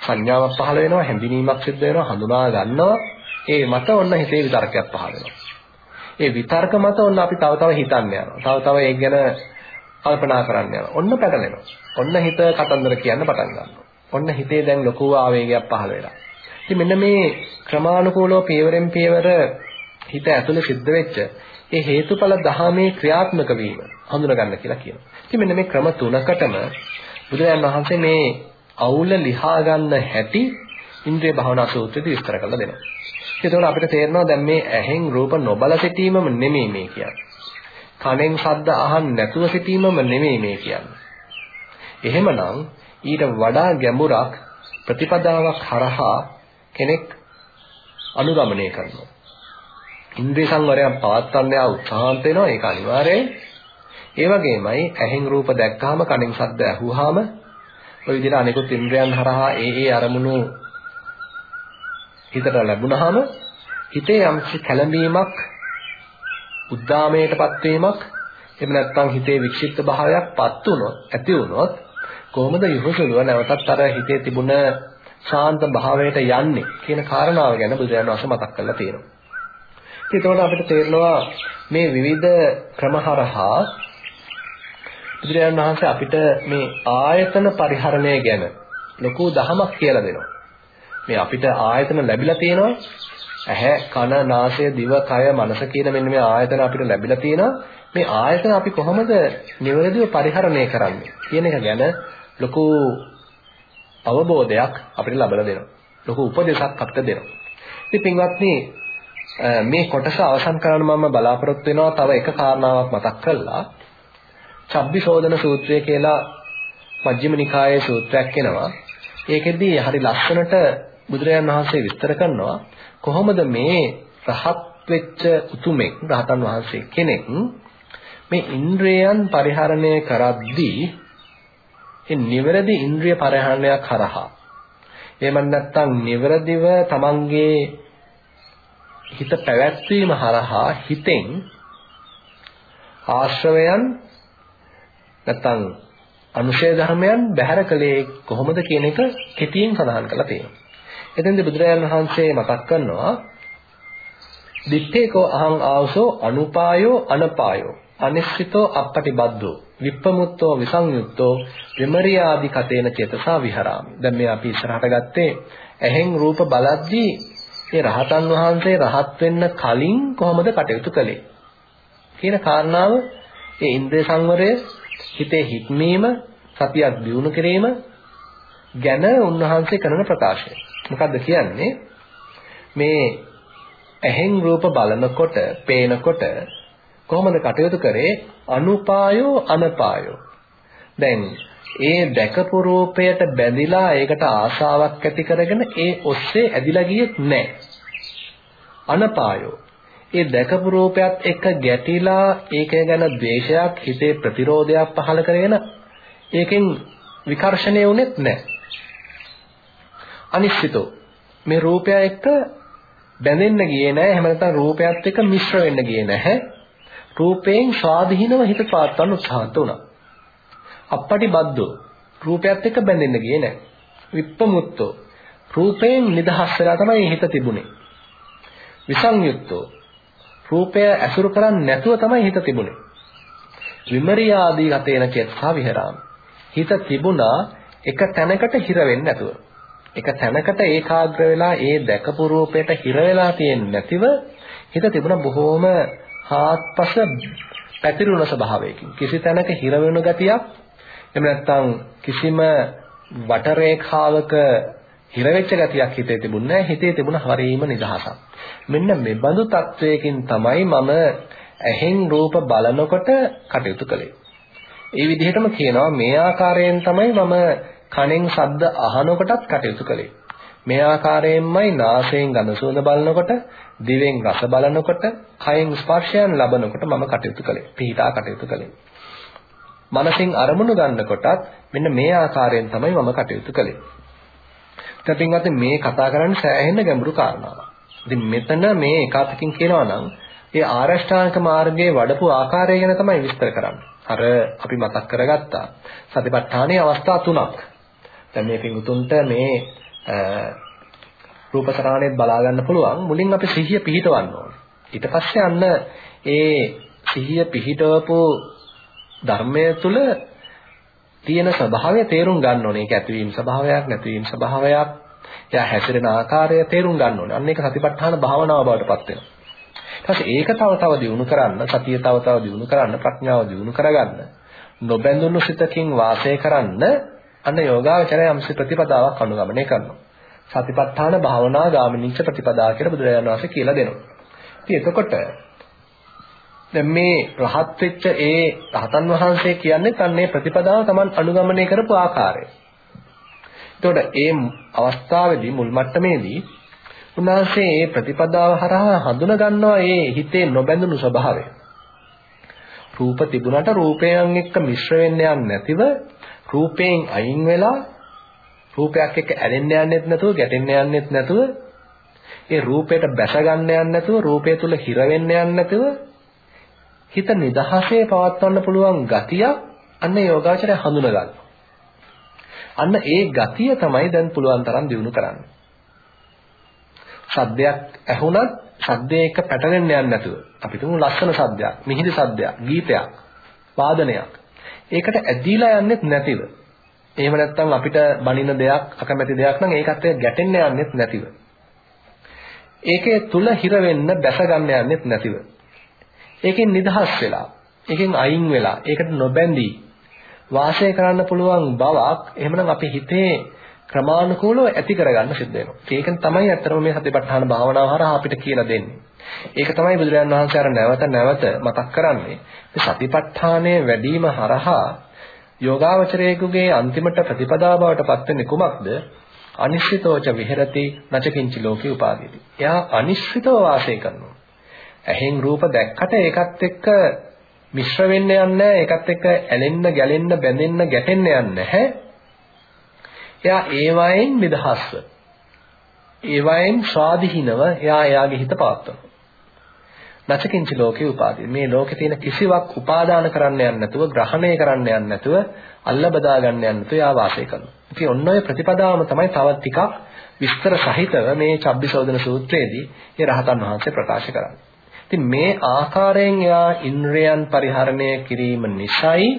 සංඥාවක් පහළ වෙනවා. හැඳිනීමක් සිද්ධ වෙනවා. හඳුනා ගන්නවා. ඒ මත ඔන්න හිතේ විතර්කයක් පහළ වෙනවා. ඒ විතර්ක මත ඔන්න අපි තව තව හිතන්න යනවා. තව තව ඒක ගැන කල්පනා කරන්න යනවා. ඔන්න පැටලෙනවා. ඔන්න හිත කතන්දර කියන්න පටන් ගන්නවා. ඔන්න හිතේ දැන් ලොකු ආවේගයක් පහළ වෙලා. ඉතින් මෙන්න මේ ක්‍රමානුකූලව පියවරෙන් පියවර හිත ඇතුලේ සිද්ධ වෙච්ච ඒ හේතුඵල ධහමේ ක්‍රියාත්මක වීම හඳුනා ගන්න කියලා කියනවා. ඉතින් මෙන්න මේ ක්‍රම තුනකටම බුදුරජාණන් වහන්සේ මේ අවුල ලිහා ගන්න හැටි ඉන්ද්‍රිය භාවනා සූත්‍රයේදී විස්තර කරලා දෙනවා. ඒකෝන අපිට තේරෙනවා දැන් මේ ඇහෙන් රූප නොබල සිටීමම නෙමෙයි මේ කියන්නේ. කනෙන් ශබ්ද අහන්න නැතුව සිටීමම නෙමෙයි මේ කියන්නේ. එහෙමනම් ඊට වඩා ගැඹුරක් ප්‍රතිපදාවක් හරහා කෙනෙක් අනුගමනය කරනවා. ඉන්ද්‍රිය සංවරයක් පවත්වන්න යා උත්සාහන්ත වෙනවා ඒක අනිවාර්යයි. ඒ වගේමයි ඇහෙන් රූප දැක්කාම කනෙන් ශබ්ද ඇහුවාම ඔය විදිහට අනිකුත් ඉන්ද්‍රයන් හරහා ඒ ඒ අරමුණු හිතට ලැබුණාම හිතේ යම්කිසි කැළඹීමක් උද්දාමයටපත් වීමක් එහෙම නැත්නම් හිතේ වික්ෂිප්ත භාවයක්පත් වුණොත් ඇති වුණොත් කොහොමද යොහුසුලුව නැවතත් අර හිතේ තිබුණ ශාන්ත භාවයට යන්නේ කියන කාරණාව ගැන බුදුරජාණන් වහන්සේ මතක් කරලා තියෙනවා. ඒකෝට අපිට තේරෙනවා මේ විවිධ ක්‍රමහරහා බුදුරජාණන් වහන්සේ අපිට මේ ආයතන පරිහරණය ගැන ලොකු දහමක් කියලා දෙනවා. මේ අපිට ආයතන ලැබිලා තියෙනවා. ඇහැ, කන, නාසය, දිව, කය, මනස කියන මෙන්න මේ ආයතන අපිට ලැබිලා තියෙනවා. මේ ආයතන අපි කොහොමද නිවැරදිව පරිහරණය කරන්නේ කියන එක ගැන ලොකු අවබෝධයක් අපිට ලබා දෙනවා. ලොකු උපදේශයක් අපිට දෙනවා. ඉතින් පින්වත්නි මේ කොටස අවසන් කරන්න මම බලාපොරොත්තු වෙනවා තව එක කාරණාවක් මතක් කළා. චබ්බිසෝදන සූත්‍රය කියලා මජ්ක්‍ධිම නිකායේ සූත්‍රයක් එනවා. ඒකෙදී හරි ලස්සනට බුදුරජාන් වහන්සේ විස්තර කරනවා කොහොමද මේ රහත් වෙච්ච උතුමෙක් රහතන් වහන්සේ කෙනෙක් මේ ඉන්ද්‍රයන් පරිහරණය කරද්දී ඒ නිවැරදි ඉන්ද්‍රිය පරිහරණයක් කරහා එහෙම නැත්නම් නිවැරදිව තමන්ගේ හිත පැවැත්වීම හරහා හිතෙන් ආශ්‍රවයන් නැත්නම් අනුශය ධර්මයන් බැහැර කළේ කොහොමද කියන එක කෙටියෙන් සඳහන් කරලා තියෙනවා. එතෙන්දී බුදුරජාණන් වහන්සේ මතක් කරනවා දිත්තේකෝ අහං ආවසෝ අනුපායෝ අනපායෝ අනිශ්චිතෝ අපටිබද්දෝ විප්පමුත්තෝ විසංයුත්තෝ විමරියාදි කතේන චේතසා විහරාමි. දැන් මේ අපි ඉස්සරහට ගත්තේ ඇහෙන් රූප බලද්දී ඒ රහතන් වහන්සේ රහත් වෙන්න කලින් කොහොමද කටයුතු කළේ කියන කාරණාව ඒ ඉන්ද්‍රිය සංවරය හිතේ හික්මීම සතියක් දියුණු කිරීම ගැන උන්වහන්සේ කරන ප්‍රකාශය. මොකද්ද කියන්නේ? මේ ඇහෙන් රූප බලනකොට, පේනකොට කොහොමද කටයුතු කරේ? අනුපායෝ අනපායෝ. දැන් ඒ දැකපු රූපයට බැඳිලා ඒකට ආශාවක් ඇති කරගෙන ඒ ඔස්සේ ඇදිලා ගියෙත් නැහැ. අනපායෝ ඒ දැකපු රූපයත් එක්ක ගැටිලා ඒක ගැන ද්වේෂයක් හිතේ ප්‍රතිරෝධයක් පහළ කරගෙන ඒකෙන් විකර්ෂණය වුනේත් නැහැ. අනිශ්චිතෝ මේ රූපය එක්ක බැඳෙන්න ගියේ නැහැ. එහෙම නැත්නම් රූපයත් එක්ක මිශ්‍ර වෙන්න ගියේ නැහැ. රූපයෙන් ස්වාධීනව හිත පාත්වන්න උත්සාහන්ත වුණා. අපපටි බද්දෝ රූපයත් එක්ක බැඳෙන්න ගියේ නැහැ. විප්පමුත්තෝ රූපයෙන් නිදහස් වෙලා තමයි හිත තිබුණේ. විසංයුක්තෝ රූපය ඇසුරු කරන්නේ නැතුව තමයි හිත තිබුණේ. විමරියාදී ගතේන චේතසා විහරාම. හිත තිබුණා එක තැනකට හිර වෙන්නේ නැතුව. එක තැනකට ඒකාග්‍ර වෙලා ඒ දැකපු රූපයට හිර වෙලා තියෙන්නේ නැතිව හිත තිබුණ බොහෝම හාත්පස පැතිරුණ ස්වභාවයකින් කිසි තැනක හිර වෙන ගතියක් එහෙම නැත්නම් කිසිම වට රේඛාවක හිර වෙච්ච ගතියක් හිතේ තිබුණේ නැහැ. හිතේ තිබුණ හරීම නිදහසක්. මෙන්න මෙබඳු තත්වයකින් තමයි මම ඇහෙන් රූප බලනකොට කටයුතු කළේ. ඒ විදිහටම කියනවා මේ ආකාරයෙන් තමයි මම කනෙන් ශබ්ද අහනකොටත් කටයුතු කළේ. මේ ආකාරයෙන්මයි නාසයෙන් ගඳ සුවඳ බලනකොට, දිවෙන් රස බලනකොට, කයෙන් ස්පර්ශයන් ලබනකොට මම කටයුතු කළේ. පිහිටා කටයුතු කළේ. මනසින් අරමුණු ගන්නකොටත් මෙන්න මේ ආකාරයෙන් තමයි මම කටයුතු කළේ. දැන් පින්වත්නි මේ කතා කරන්නේ සෑහෙන ගැඹුරු කාරණාවක්. ඉතින් මෙතන මේ එකතකින් කියනවා නම් ඒ ආරෂ්ඨාංග මාර්ගයේ වඩපු ආකාරය ගැන තමයි විස්තර කරන්නේ. අර අපි මතක් කරගත්තා. සතිපට්ඨානයේ අවස්ථා තුනක්. දැන් මේ පිඟුතුන්ට මේ රූපතරාණයත් බලා ගන්න පුළුවන්. මුලින් අපි සිහිය පිහිටවන්න ඕනේ. ඊට පස්සේ අන්න ඒ සිහිය පිහිටවපු ධර්මය තුල තියෙන ස්වභාවය තේරුම් ගන්න ඕනේ. ඒක ඇතිවීම ස්වභාවයක්, නැතිවීම ස්වභාවයක්. එයා හැසිරෙන ආකාරය තේරුම් ගන්න ඕනේ. අන්න ඒක සතිපට්ඨාන භාවනාව බවට පත් වෙනවා. ඊට පස්සේ ඒක තව තව දියුණු කරන්න, සතිය තව තව දියුණු කරන්න, ප්‍රඥාව දියුණු කරගන්න, නොබැඳුණු සිතකින් වාසය කරන්න අන්න යෝගාවචරය යම්සි ප්‍රතිපදාවක් අනුගමනය කරනවා. සතිපට්ඨාන භාවනා ගාමිනීච්ච ප්‍රතිපදා කියලා බුදුරජාණන් වහන්සේ කියලා දෙනවා. ඉතින් එතකොට දැන් මේ රහත් වෙච්ච ඒ රහතන් වහන්සේ කියන්නේ තන්නේ ප්‍රතිපදාව Taman අනුගමනය කරපු ආකාරය. එතකොට ඒ අවස්ථාවේදී මුල් මට්ටමේදී උන්වහන්සේ මේ ප්‍රතිපදාව හරහා හඳුන ගන්නවා මේ හිතේ නොබැඳුණු ස්වභාවය. රූප තිබුණට රූපයන් එක්ක මිශ්‍ර වෙන්න යන්නේ නැතිව රූපයෙන් අයින් වෙලා රූපයක් එක්ක ඇලෙන්න යන්නෙත් නැතුව ගැටෙන්න යන්නෙත් නැතුව ඒ රූපයට බැස ගන්න යන්නේ නැතුව රූපය තුල හිර වෙන්න යන්නේ නැතුව හිත නිදහසේ පවත්වන්න පුළුවන් ගතිය අන්න යෝගාචරය හඳුන ගන්න. අන්න ඒ ගතිය තමයි දැන් පුළුවන් තරම් දිනු කරන්න. සද්දයක් ඇහුණත් සද්දේ එක පැටලෙන්න යන්නේ නැතුව අපි තුමු ලස්සන සද්දයක්, මිහිරි සද්දයක්, ගීතයක්, වාදනයක්. ඒකට ඇදීලා යන්නෙත් නැතිව. එහෙම නැත්නම් අපිට බනින දෙයක්, අකමැති දෙයක් නම් ඒකත් එක්ක ගැටෙන්න යන්නෙත් නැතිව. ඒකේ තුල හිර වෙන්න, බැස ගන්න යන්නෙත් නැතිව. ඒකෙන් නිදහස් වෙලා, ඒකෙන් අයින් වෙලා, ඒකට නොබැඳී වාසය කරන්න පුළුවන් බවක් එහෙමනම් අපි හිතේ ක්‍රමානුකූලව ඇති කරගන්න සිද්ධ වෙනවා. ඒක තමයි ඇත්තටම මේ සතිපට්ඨාන භාවනාව හරහා අපිට කියලා දෙන්නේ. ඒක තමයි බුදුරජාණන් වහන්සේ අර නැවත නැවත මතක් කරන්නේ. මේ සතිපට්ඨානය වැඩිම හරහා යෝගාවචරයේකුගේ අන්තිමට ප්‍රතිපදා බවට පත් වෙන්නේ කුමක්ද? අනිශ්චිතෝච විහෙරති නචකින්චි ලෝකේ උපාදීති. එයා අනිශ්චිතව වාසය කරනවා. ඇහෙන් රූප දැක්කට ඒකත් එක්ක මිශ්‍ර වෙන්න යන්නේ ඒකත් එක්ක ඇලෙන්න, ගැලෙන්න, බැඳෙන්න, ගැටෙන්න යන්නේ නැහැ. එයා ඒවයෙන් නිදහස්ව. ඒවයෙන් ස්වාධීනව එයා එයාගේ හිත පවත්වනවා. නැචකින්ච ලෝකේ උපාදී. මේ ලෝකේ තියෙන කිසිවක් උපාදාන කරන්න යන්නේ නැතුව, ග්‍රහණය කරන්න යන්නේ නැතුව, අල්ල බදා ගන්න යන්නේ නැතුව එයා වාසය කරනවා. ඉතින් ඔන්න ඔය ප්‍රතිපදාවම තමයි තවත් ටිකක් විස්තර සහිතව මේ චබ්බිසෝදන සූත්‍රයේදී ඒ රහතන් වහන්සේ ප්‍රකාශ කරන්නේ. ඉතින් මේ ආකාරයෙන් එයා ඉන්ද්‍රයන් පරිහරණය කිරීම නිසායි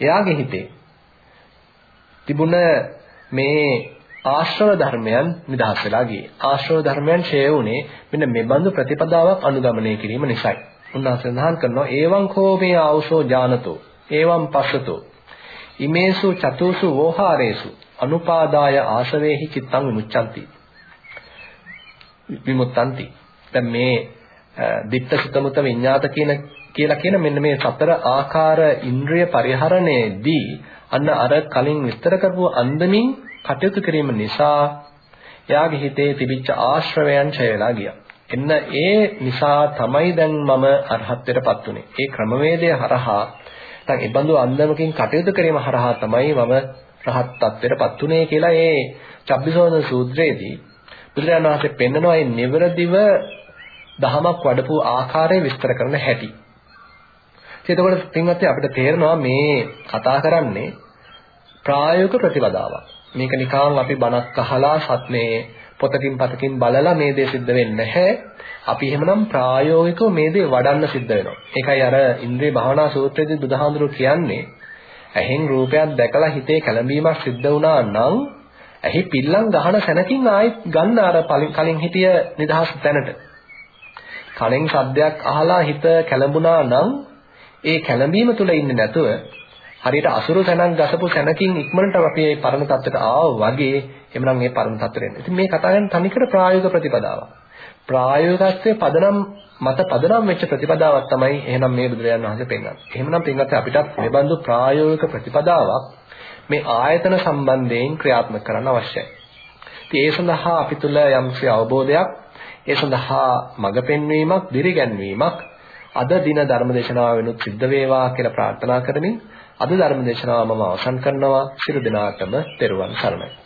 එයාගේ හිතේ තිබුණ මේ ආශ්‍රව ධර්මයන් නිදහස් වෙලා ගියේ. ආශ්‍රව ධර්මයන් ඡේ වුණේ මෙන්න මේ බඳු ප්‍රතිපදාවක් අනුගමනය කිරීම නිසායි. උන්වහන්සේ සඳහන් කරනවා ඒවං කෝ මේ ආවසෝ ඥානතෝ ඒවං පස්සතෝ ඉමේසු චතුසු වෝහාරේසු අනුපාදාය ආශවේහි චිත්තං විමුච්ඡanti විමුත්තಂತಿ දැන් මේ ditta sutamuta විඤ්ඤාත කියන කියලා කියන මෙන්න මේ සතර ආකාර ඉන්ද්‍රිය පරිහරණයේදී අන්න අර කලින් විස්තර කරපු අන්දමින් කටයුතු කිරීම නිසා එයාගේ හිතේ තිබිච්ච ආශ්‍රවයන් ඡය වෙලා ගියා. එන්න ඒ නිසා තමයි දැන් මම අරහත්ත්වයටපත් උනේ. ඒ ක්‍රමවේදය හරහා නැත්නම් ඒ බඳු අන්දමකින් කටයුතු කිරීම හරහා තමයි මම රහත් ත්වයටපත් උනේ කියලා ඒ චබ්බිසෝන සූත්‍රයේදී බුදුරජාණන් වහන්සේ පෙන්නනවා මේ නිවරදිව දහමක් වඩපු ආකාරය විස්තර කරන හැටි. එතකොට පින්වත්නි අපිට තේරෙනවා මේ කතා කරන්නේ ප්‍රායෝගික ප්‍රතිපදාවක්. මේක නිකන් අපි බණක් අහලා සත්නේ පොතකින් පතකින් බලලා මේ දේ සිද්ධ වෙන්නේ නැහැ. අපි එහෙමනම් ප්‍රායෝගිකව මේ දේ වඩන්න සිද්ධ වෙනවා. ඒකයි අර ඉන්ද්‍රිය භාවනා සූත්‍රයේදී බුදුහාඳුරු කියන්නේ ඇහෙන් රූපයක් දැකලා හිතේ කැළඹීමක් සිද්ධ වුණා නම් ඇහි පිල්ලම් ගහන සැනකින් ආයෙත් ගන්න අර කලින් හිටිය නිදහස් තැනට. කලින් සද්දයක් අහලා හිත කැළඹුණා නම් ඒ කැළඹීම තුල ඉන්නේ නැතුව හරියට අසුරු තැනක් ගසපු තැනකින් ඉක්මනට අපි මේ පරණ தත්ත්වයට ආව වගේ එhmenan මේ පරණ தත්ත්වයට එන්න. ඉතින් මේ කතා කරන්නේ තනිකර ප්‍රායෝගික ප්‍රතිපදාවක්. ප්‍රායෝගිකත්වයේ පදනම් මත පදනම් වෙච්ච ප්‍රතිපදාවක් තමයි එහෙනම් මේ බුදුරජාණන් වහන්සේ පෙන්වන්නේ. එහෙමනම් පින්වත් අපිටත් මේ බඳු ප්‍රායෝගික ප්‍රතිපදාවක් මේ ආයතන සම්බන්ධයෙන් ක්‍රියාත්මක කරන්න අවශ්‍යයි. ඉතින් ඒ සඳහා අපි තුල යම්කිසි අවබෝධයක්, ඒ සඳහා මඟ පෙන්වීමක්, දිරිගැන්වීමක් අද දින ධර්මදේශනාව වෙනුත් සිද්ධ වේවා කියලා ප්‍රාර්ථනා කරමින් අද ධර්මදේශනාව මම අවසන් කරනවා. සියලු දෙනාටම තෙරුවන් සරණයි.